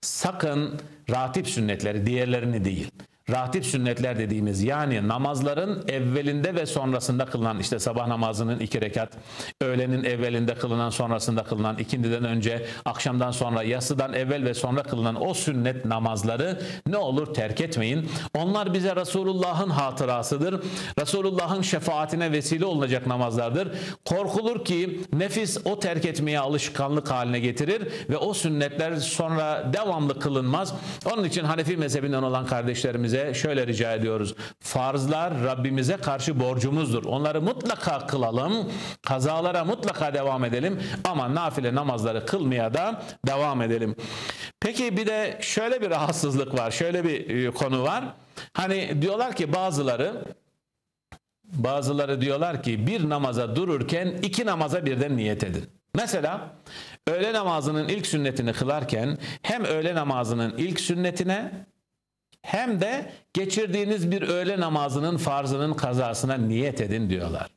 sakın ratip sünnetleri diğerlerini değil ratip sünnetler dediğimiz yani namazların evvelinde ve sonrasında kılınan işte sabah namazının iki rekat, öğlenin evvelinde kılınan sonrasında kılınan, ikindiden önce, akşamdan sonra, yasıdan evvel ve sonra kılınan o sünnet namazları ne olur terk etmeyin. Onlar bize Resulullah'ın hatırasıdır. Resulullah'ın şefaatine vesile olacak namazlardır. Korkulur ki nefis o terk etmeye alışkanlık haline getirir ve o sünnetler sonra devamlı kılınmaz. Onun için Hanefi mezhebinden olan kardeşlerimiz Rabbimize şöyle rica ediyoruz. Farzlar Rabbimize karşı borcumuzdur. Onları mutlaka kılalım. Kazalara mutlaka devam edelim. Ama nafile namazları kılmaya da devam edelim. Peki bir de şöyle bir rahatsızlık var. Şöyle bir e, konu var. Hani diyorlar ki bazıları bazıları diyorlar ki bir namaza dururken iki namaza birden niyet edin. Mesela öğle namazının ilk sünnetini kılarken hem öğle namazının ilk sünnetine hem de geçirdiğiniz bir öğle namazının farzının kazasına niyet edin diyorlar.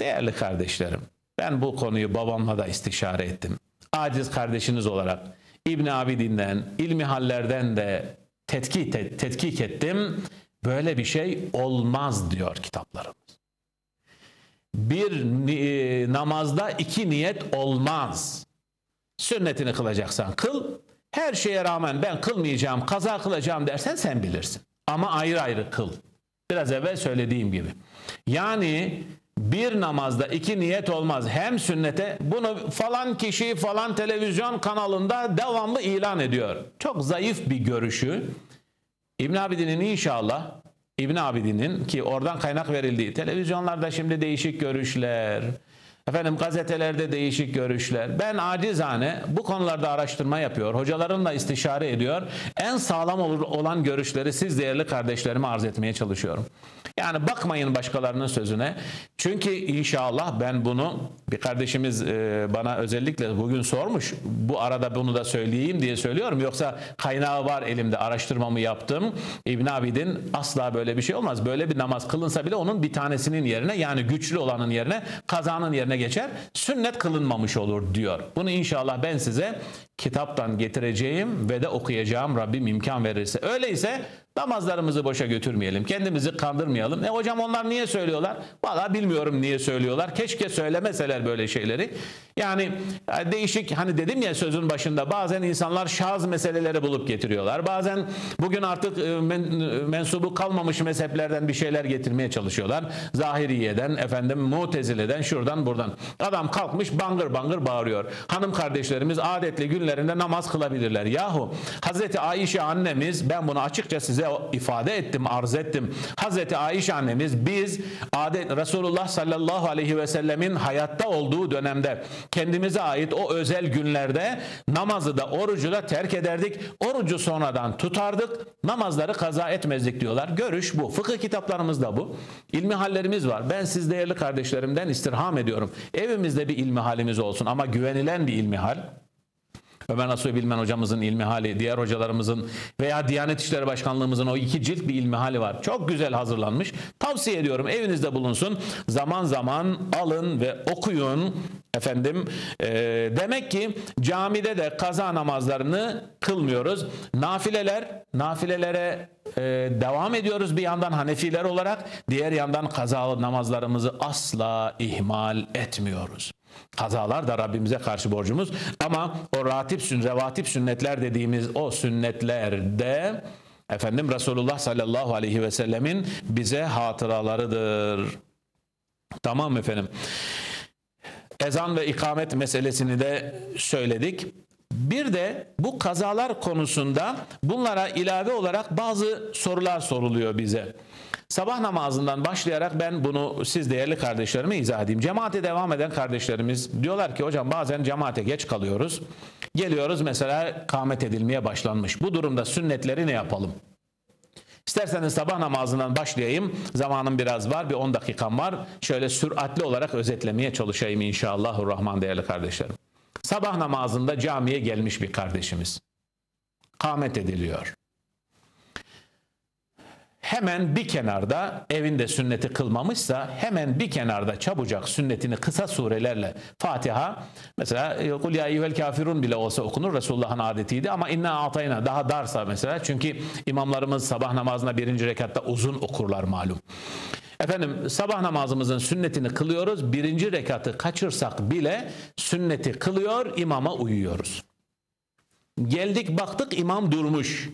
Değerli kardeşlerim, ben bu konuyu babamla da istişare ettim. Aciz kardeşiniz olarak İbn Abidin'den, ilmi hallerden de tetkik, tetkik ettim. Böyle bir şey olmaz diyor kitaplarımız. Bir e, namazda iki niyet olmaz. Sünnetini kılacaksan kıl, her şeye rağmen ben kılmayacağım, kaza kılacağım dersen sen bilirsin. Ama ayrı ayrı kıl. Biraz evvel söylediğim gibi. Yani bir namazda iki niyet olmaz. Hem sünnete bunu falan kişi falan televizyon kanalında devamlı ilan ediyor. Çok zayıf bir görüşü. İbn Abidin'in inşallah İbn Abidin'in ki oradan kaynak verildiği televizyonlarda şimdi değişik görüşler, Efendim gazetelerde değişik görüşler. Ben acizane bu konularda araştırma yapıyor. Hocalarımla istişare ediyor. En sağlam olur olan görüşleri siz değerli kardeşlerime arz etmeye çalışıyorum. Yani bakmayın başkalarının sözüne. Çünkü inşallah ben bunu bir kardeşimiz e, bana özellikle bugün sormuş. Bu arada bunu da söyleyeyim diye söylüyorum. Yoksa kaynağı var elimde. Araştırmamı yaptım. İbn Abidin asla böyle bir şey olmaz. Böyle bir namaz kılınsa bile onun bir tanesinin yerine yani güçlü olanın yerine kazanın yerine geçer. Sünnet kılınmamış olur diyor. Bunu inşallah ben size kitaptan getireceğim ve de okuyacağım Rabbim imkan verirse. Öyleyse namazlarımızı boşa götürmeyelim. Kendimizi kandırmayalım. E hocam onlar niye söylüyorlar? Valla bilmiyorum niye söylüyorlar. Keşke söylemeseler böyle şeyleri. Yani e, değişik hani dedim ya sözün başında bazen insanlar şaz meseleleri bulup getiriyorlar. Bazen bugün artık e, men, mensubu kalmamış mezheplerden bir şeyler getirmeye çalışıyorlar. Zahiriye'den, efendim Mutezile'den, şuradan buradan. Adam kalkmış bangır bangır bağırıyor. Hanım kardeşlerimiz adetli günlerinde namaz kılabilirler. Yahu Hazreti Ayşe annemiz ben bunu açıkça size ifade ettim, arz ettim. Hazreti Ayşe annemiz biz adet Resulullah sallallahu aleyhi ve sellemin hayatta olduğu dönemde kendimize ait o özel günlerde namazı da orucu da terk ederdik. Orucu sonradan tutardık. Namazları kaza etmezdik diyorlar. Görüş bu. Fıkıh kitaplarımızda bu. İlmi hallerimiz var. Ben siz değerli kardeşlerimden istirham ediyorum. Evimizde bir ilmi halimiz olsun ama güvenilen bir ilmi hal. Ömer Nasuhi Bilmen hocamızın ilmi hali, diğer hocalarımızın veya Diyanet İşleri Başkanlığımızın o iki cilt bir ilmi hali var. Çok güzel hazırlanmış. Tavsiye ediyorum evinizde bulunsun. Zaman zaman alın ve okuyun. Efendim e, demek ki camide de kaza namazlarını kılmıyoruz. Nafileler, nafilelere e, devam ediyoruz bir yandan Hanefiler olarak. Diğer yandan kaza namazlarımızı asla ihmal etmiyoruz. Kazalar da Rabbimize karşı borcumuz. Ama o ratip sünnet, revatip sünnetler dediğimiz o sünnetlerde efendim Resulullah sallallahu aleyhi ve sellemin bize hatıralarıdır. Tamam efendim. Ezan ve ikamet meselesini de söyledik. Bir de bu kazalar konusunda bunlara ilave olarak bazı sorular soruluyor bize. Sabah namazından başlayarak ben bunu siz değerli kardeşlerime izah edeyim. Cemaate devam eden kardeşlerimiz diyorlar ki hocam bazen cemaate geç kalıyoruz. Geliyoruz mesela kâmet edilmeye başlanmış. Bu durumda sünnetleri ne yapalım? İsterseniz sabah namazından başlayayım. Zamanım biraz var. Bir 10 dakikam var. Şöyle süratli olarak özetlemeye çalışayım inşallahurrahman değerli kardeşlerim. Sabah namazında camiye gelmiş bir kardeşimiz. Kâmet ediliyor. Hemen bir kenarda evinde sünneti kılmamışsa hemen bir kenarda çabucak sünnetini kısa surelerle Fatiha mesela e, Kul ya eyyuhel kafirun bile olsa okunur Resulullah'ın adetiydi ama inna atayna daha darsa mesela çünkü imamlarımız sabah namazına birinci rekatta uzun okurlar malum. Efendim sabah namazımızın sünnetini kılıyoruz. Birinci rekatı kaçırsak bile sünneti kılıyor, imama uyuyoruz. Geldik baktık imam durmuş.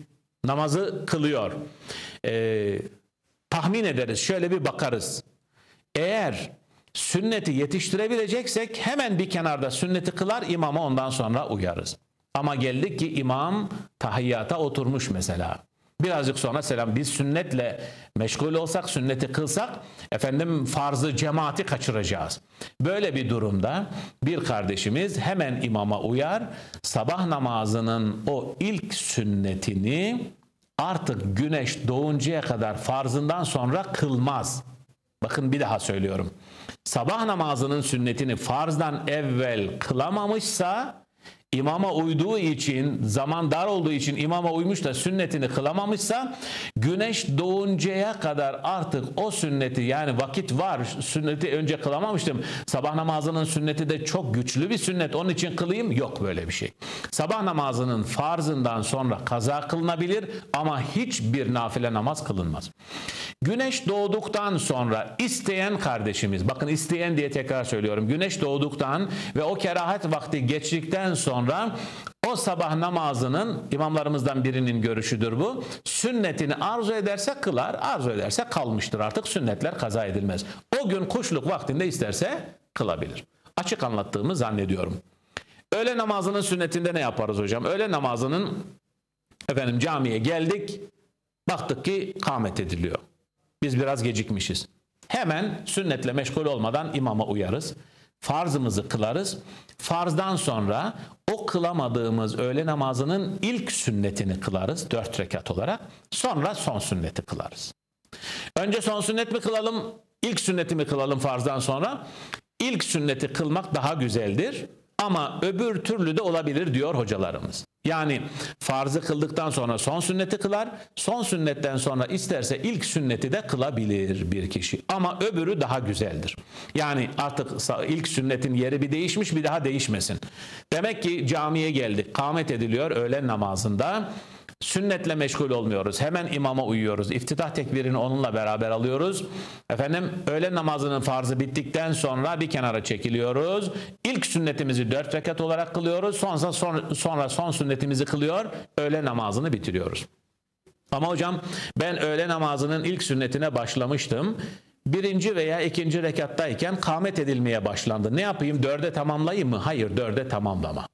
Namazı kılıyor. Ee, tahmin ederiz. Şöyle bir bakarız. Eğer sünneti yetiştirebileceksek hemen bir kenarda sünneti kılar imama ondan sonra uyarız. Ama geldik ki imam tahiyyata oturmuş mesela. Birazcık sonra selam biz sünnetle meşgul olsak, sünneti kılsak efendim farzı cemaati kaçıracağız. Böyle bir durumda bir kardeşimiz hemen imama uyar. Sabah namazının o ilk sünnetini artık güneş doğuncaya kadar farzından sonra kılmaz. Bakın bir daha söylüyorum. Sabah namazının sünnetini farzdan evvel kılamamışsa imama uyduğu için zaman dar olduğu için imama uymuş da sünnetini kılamamışsa güneş doğuncaya kadar artık o sünneti yani vakit var sünneti önce kılamamıştım. Sabah namazının sünneti de çok güçlü bir sünnet onun için kılayım. Yok böyle bir şey. Sabah namazının farzından sonra kaza kılınabilir ama hiçbir nafile namaz kılınmaz. Güneş doğduktan sonra isteyen kardeşimiz bakın isteyen diye tekrar söylüyorum. Güneş doğduktan ve o kerahat vakti geçtikten sonra sonra o sabah namazının imamlarımızdan birinin görüşüdür bu. Sünnetini arzu ederse kılar, arzu ederse kalmıştır artık sünnetler kaza edilmez. O gün kuşluk vaktinde isterse kılabilir. Açık anlattığımı zannediyorum. Öğle namazının sünnetinde ne yaparız hocam? Öğle namazının efendim camiye geldik. Baktık ki kâmet ediliyor. Biz biraz gecikmişiz. Hemen sünnetle meşgul olmadan imama uyarız farzımızı kılarız. Farzdan sonra o kılamadığımız öğle namazının ilk sünnetini kılarız dört rekat olarak. Sonra son sünneti kılarız. Önce son sünnet mi kılalım, ilk sünneti mi kılalım farzdan sonra? İlk sünneti kılmak daha güzeldir. Ama öbür türlü de olabilir diyor hocalarımız. Yani farzı kıldıktan sonra son sünneti kılar, son sünnetten sonra isterse ilk sünneti de kılabilir bir kişi. Ama öbürü daha güzeldir. Yani artık ilk sünnetin yeri bir değişmiş bir daha değişmesin. Demek ki camiye geldik, kâmet ediliyor öğlen namazında. Sünnetle meşgul olmuyoruz. Hemen imama uyuyoruz. İftitah tekbirini onunla beraber alıyoruz. Efendim öğle namazının farzı bittikten sonra bir kenara çekiliyoruz. İlk sünnetimizi dört rekat olarak kılıyoruz. Sonra son, sonra son sünnetimizi kılıyor. Öğle namazını bitiriyoruz. Ama hocam ben öğle namazının ilk sünnetine başlamıştım. Birinci veya ikinci rekattayken kâmet edilmeye başlandı. Ne yapayım? Dörde tamamlayayım mı? Hayır dörde tamamlama.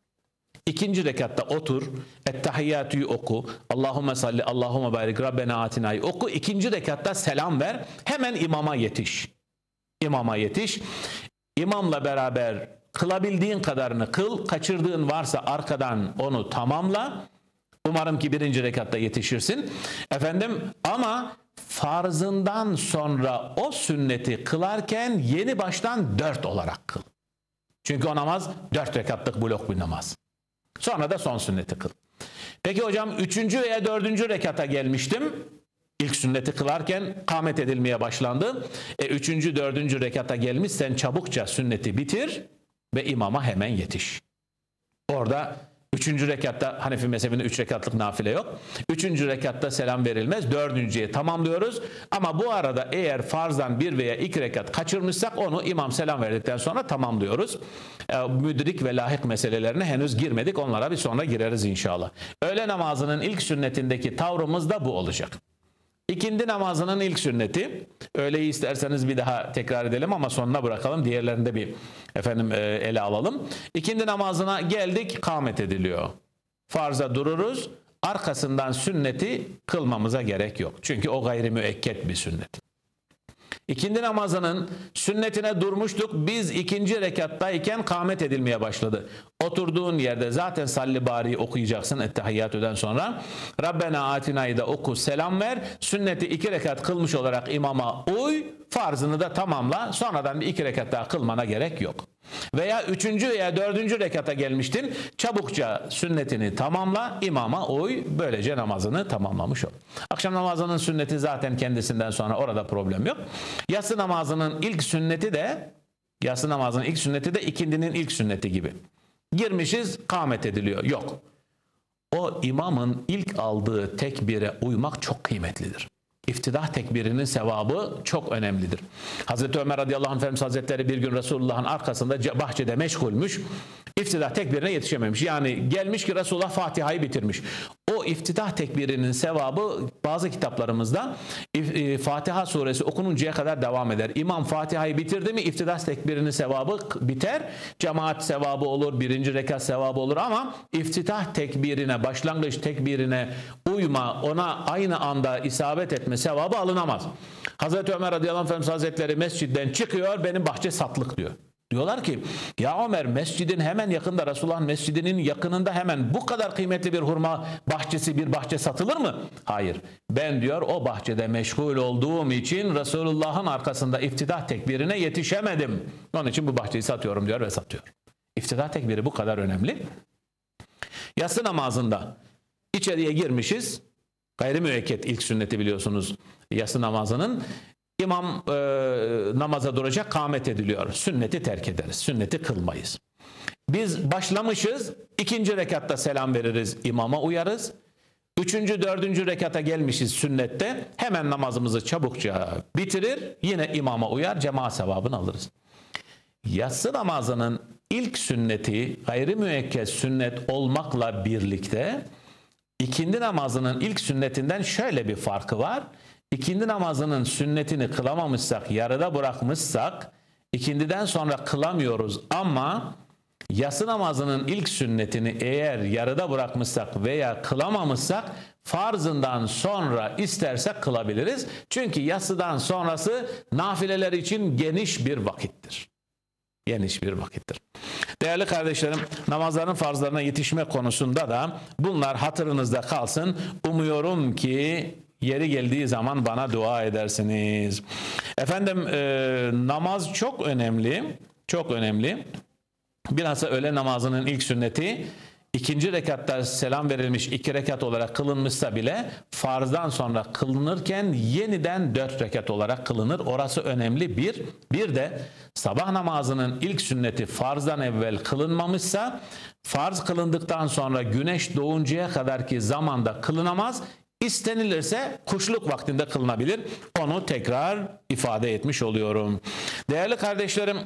İkinci rekatta otur. Ettehiyyatü'yü oku. Allahümme salli, Allahümme barik, Rabbena atina'yı oku. İkinci rekatta selam ver. Hemen imama yetiş. İmama yetiş. İmamla beraber kılabildiğin kadarını kıl. Kaçırdığın varsa arkadan onu tamamla. Umarım ki birinci rekatta yetişirsin. Efendim ama farzından sonra o sünneti kılarken yeni baştan dört olarak kıl. Çünkü o namaz dört rekatlık blok bir namaz. Sonra da son sünneti kıl. Peki hocam üçüncü veya dördüncü rekata gelmiştim. İlk sünneti kılarken kamet edilmeye başlandı. E, üçüncü, dördüncü rekata gelmişsen çabukça sünneti bitir ve imama hemen yetiş. Orada Üçüncü rekatta Hanefi mezhebinde üç rekatlık nafile yok. Üçüncü rekatta selam verilmez. Dördüncüye tamamlıyoruz. Ama bu arada eğer farzdan bir veya iki rekat kaçırmışsak onu imam selam verdikten sonra tamamlıyoruz. E, müdrik ve lahik meselelerine henüz girmedik. Onlara bir sonra gireriz inşallah. Öğle namazının ilk sünnetindeki tavrımız da bu olacak. İkindi namazının ilk sünneti. Öğleyi isterseniz bir daha tekrar edelim ama sonuna bırakalım. Diğerlerinde bir efendim e, ele alalım. İkindi namazına geldik, kâmet ediliyor. Farza dururuz. Arkasından sünneti kılmamıza gerek yok. Çünkü o gayri müekket bir sünnet. İkindi namazının sünnetine durmuştuk. Biz ikinci rekattayken kâmet edilmeye başladı. Oturduğun yerde zaten salli bari okuyacaksın ettehiyyatüden sonra. Rabbena atinayı da oku selam ver. Sünneti iki rekat kılmış olarak imama uy. Farzını da tamamla. Sonradan bir iki rekat daha kılmana gerek yok. Veya üçüncü veya dördüncü rekata gelmiştin. Çabukça sünnetini tamamla, imama uy. Böylece namazını tamamlamış ol. Akşam namazının sünneti zaten kendisinden sonra orada problem yok. Yatsı namazının ilk sünneti de yatsı namazının ilk sünneti de ikindinin ilk sünneti gibi. Girmişiz, kâmet ediliyor. Yok. O imamın ilk aldığı tekbire uymak çok kıymetlidir. İftidah tekbirinin sevabı çok önemlidir. Hazreti Ömer radıyallahu anh Hazretleri bir gün Resulullah'ın arkasında bahçede meşgulmüş. İftidah tekbirine yetişememiş. Yani gelmiş ki Resulullah Fatiha'yı bitirmiş. O iftitah tekbirinin sevabı bazı kitaplarımızda e, Fatiha suresi okununcaya kadar devam eder. İmam Fatiha'yı bitirdi mi iftitah tekbirinin sevabı biter. Cemaat sevabı olur, birinci rekat sevabı olur ama iftitah tekbirine, başlangıç tekbirine uyma, ona aynı anda isabet etme sevabı alınamaz. Hazreti Ömer radıyallahu anh Hazretleri mescidden çıkıyor, benim bahçe satlık diyor. Diyorlar ki ya Ömer mescidin hemen yakında Resulullah'ın mescidinin yakınında hemen bu kadar kıymetli bir hurma bahçesi bir bahçe satılır mı? Hayır. Ben diyor o bahçede meşgul olduğum için Resulullah'ın arkasında iftitah tekbirine yetişemedim. Onun için bu bahçeyi satıyorum diyor ve satıyor. İftitah tekbiri bu kadar önemli. Yatsı namazında içeriye girmişiz. Gayri müekket ilk sünneti biliyorsunuz yatsı namazının. İmam e, namaza duracak kâmet ediliyor. Sünneti terk ederiz. Sünneti kılmayız. Biz başlamışız. ikinci rekatta selam veririz. imama uyarız. Üçüncü, dördüncü rekata gelmişiz sünnette. Hemen namazımızı çabukça bitirir. Yine imama uyar. Cemaat sevabını alırız. Yatsı namazının ilk sünneti gayri müekked sünnet olmakla birlikte ikindi namazının ilk sünnetinden şöyle bir farkı var. İkindi namazının sünnetini kılamamışsak, yarıda bırakmışsak, ikindiden sonra kılamıyoruz ama yası namazının ilk sünnetini eğer yarıda bırakmışsak veya kılamamışsak farzından sonra istersek kılabiliriz. Çünkü yasıdan sonrası nafileler için geniş bir vakittir. Geniş bir vakittir. Değerli kardeşlerim namazların farzlarına yetişme konusunda da bunlar hatırınızda kalsın. Umuyorum ki Yeri geldiği zaman bana dua edersiniz. Efendim e, namaz çok önemli. Çok önemli. Bilhassa öğle namazının ilk sünneti ikinci rekatta selam verilmiş iki rekat olarak kılınmışsa bile farzdan sonra kılınırken yeniden dört rekat olarak kılınır. Orası önemli bir. Bir de sabah namazının ilk sünneti farzdan evvel kılınmamışsa farz kılındıktan sonra güneş doğuncaya kadar ki zamanda kılınamaz. İstenilirse kuşluk vaktinde kılınabilir. Onu tekrar ifade etmiş oluyorum. Değerli kardeşlerim,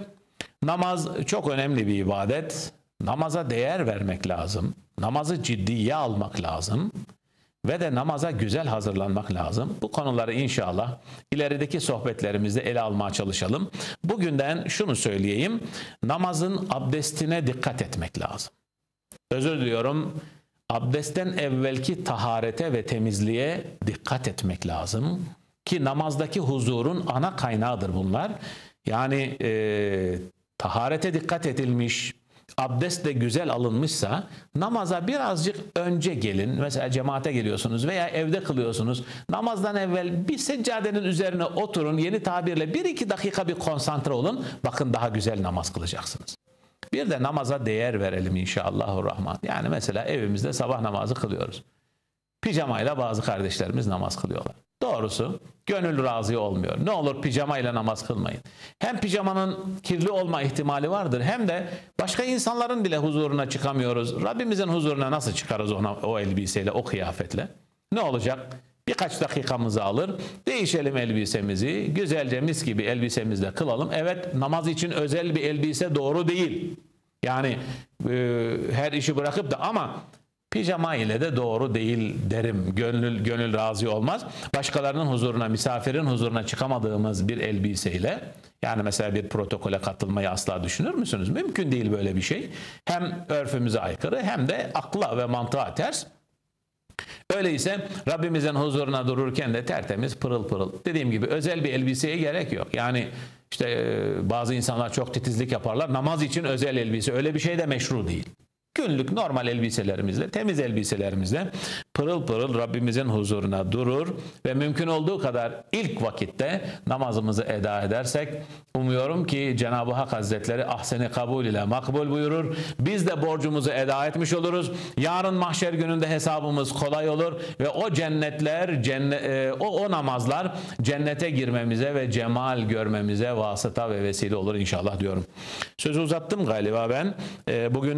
namaz çok önemli bir ibadet. Namaza değer vermek lazım. Namazı ciddiye almak lazım. Ve de namaza güzel hazırlanmak lazım. Bu konuları inşallah ilerideki sohbetlerimizde ele almaya çalışalım. Bugünden şunu söyleyeyim. Namazın abdestine dikkat etmek lazım. Özür diliyorum abdestten evvelki taharete ve temizliğe dikkat etmek lazım. Ki namazdaki huzurun ana kaynağıdır bunlar. Yani e, taharete dikkat edilmiş, abdest de güzel alınmışsa namaza birazcık önce gelin. Mesela cemaate geliyorsunuz veya evde kılıyorsunuz. Namazdan evvel bir seccadenin üzerine oturun. Yeni tabirle bir iki dakika bir konsantre olun. Bakın daha güzel namaz kılacaksınız. Bir de namaza değer verelim inşallahurrahman. Yani mesela evimizde sabah namazı kılıyoruz. Pijamayla bazı kardeşlerimiz namaz kılıyorlar. Doğrusu gönül razı olmuyor. Ne olur pijamayla namaz kılmayın. Hem pijamanın kirli olma ihtimali vardır hem de başka insanların bile huzuruna çıkamıyoruz. Rabbimizin huzuruna nasıl çıkarız ona o elbiseyle, o kıyafetle? Ne olacak? Birkaç dakikamızı alır. Değişelim elbisemizi. Güzelce mis gibi elbisemizle kılalım. Evet namaz için özel bir elbise doğru değil. Yani e, her işi bırakıp da ama pijama ile de doğru değil derim. Gönül gönül razı olmaz. Başkalarının huzuruna, misafirin huzuruna çıkamadığımız bir elbiseyle yani mesela bir protokole katılmayı asla düşünür müsünüz? Mümkün değil böyle bir şey. Hem örfümüze aykırı hem de akla ve mantığa ters. Öyleyse Rabbimizin huzuruna dururken de tertemiz pırıl pırıl. Dediğim gibi özel bir elbiseye gerek yok. Yani işte e, bazı insanlar çok titizlik yaparlar. Namaz için özel elbise öyle bir şey de meşru değil. Günlük normal elbiselerimizle, temiz elbiselerimizle pırıl pırıl Rabbimizin huzuruna durur ve mümkün olduğu kadar ilk vakitte namazımızı eda edersek umuyorum ki Cenab-ı Hak Hazretleri ahseni kabul ile makbul buyurur. Biz de borcumuzu eda etmiş oluruz. Yarın mahşer gününde hesabımız kolay olur ve o cennetler, cennet, e, o, o namazlar cennete girmemize ve cemal görmemize vasıta ve vesile olur inşallah diyorum. Sözü uzattım galiba ben. E, bugün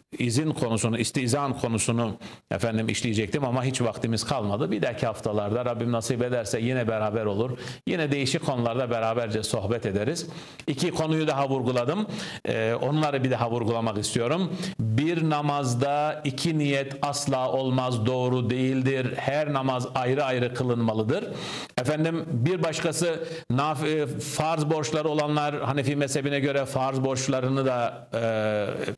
izin konusunu, istizan konusunu efendim işleyecektim ama hiç vaktimiz kalmadı. Bir dahaki haftalarda Rabbim nasip ederse yine beraber olur. Yine değişik konularda beraberce sohbet ederiz. İki konuyu daha vurguladım. Ee, onları bir daha vurgulamak istiyorum. Bir namazda iki niyet asla olmaz, doğru değildir. Her namaz ayrı ayrı kılınmalıdır. Efendim bir başkası e, farz borçları olanlar Hanefi mezhebine göre farz borçlarını da e,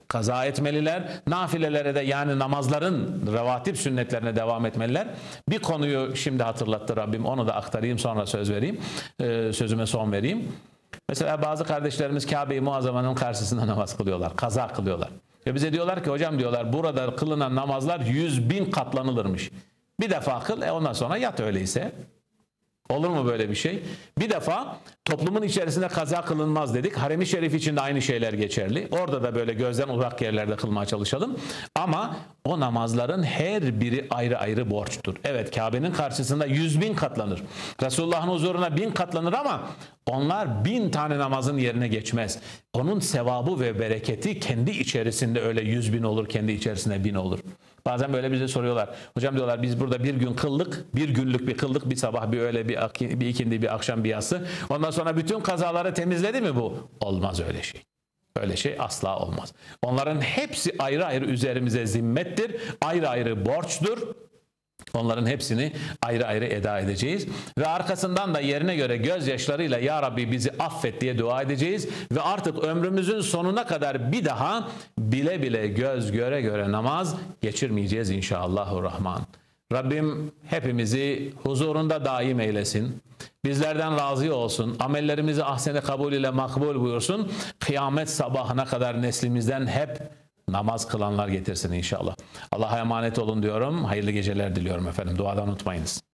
kaza etmeliler. Nafilelere de yani namazların revatip sünnetlerine devam etmeliler. Bir konuyu şimdi hatırlattı Rabbim. Onu da aktarayım sonra söz vereyim. E, sözüme son vereyim. Mesela bazı kardeşlerimiz Kabe-i Muazzama'nın karşısında namaz kılıyorlar. Kaza kılıyorlar. Ve bize diyorlar ki hocam diyorlar burada kılınan namazlar yüz bin katlanılırmış. Bir defa kıl e ondan sonra yat öyleyse. Olur mu böyle bir şey? Bir defa toplumun içerisinde kaza kılınmaz dedik. Harem-i Şerif için de aynı şeyler geçerli. Orada da böyle gözden uzak yerlerde kılmaya çalışalım. Ama o namazların her biri ayrı ayrı borçtur. Evet Kabe'nin karşısında yüz bin katlanır. Resulullah'ın huzuruna bin katlanır ama onlar bin tane namazın yerine geçmez. Onun sevabı ve bereketi kendi içerisinde öyle yüz bin olur, kendi içerisinde bin olur. Bazen böyle bize soruyorlar. Hocam diyorlar biz burada bir gün kıldık, bir günlük bir kıldık, bir sabah bir öğle, bir, bir ikindi, bir akşam bir yatsı. Ondan sonra bütün kazaları temizledi mi bu? Olmaz öyle şey. Öyle şey asla olmaz. Onların hepsi ayrı ayrı üzerimize zimmettir, ayrı ayrı borçtur. Onların hepsini ayrı ayrı eda edeceğiz. Ve arkasından da yerine göre gözyaşlarıyla Ya Rabbi bizi affet diye dua edeceğiz. Ve artık ömrümüzün sonuna kadar bir daha bile bile göz göre göre namaz geçirmeyeceğiz inşallahurrahman. Rabbim hepimizi huzurunda daim eylesin. Bizlerden razı olsun. Amellerimizi ahsene kabul ile makbul buyursun. Kıyamet sabahına kadar neslimizden hep namaz kılanlar getirsin inşallah. Allah'a emanet olun diyorum. Hayırlı geceler diliyorum efendim. Duadan unutmayınız.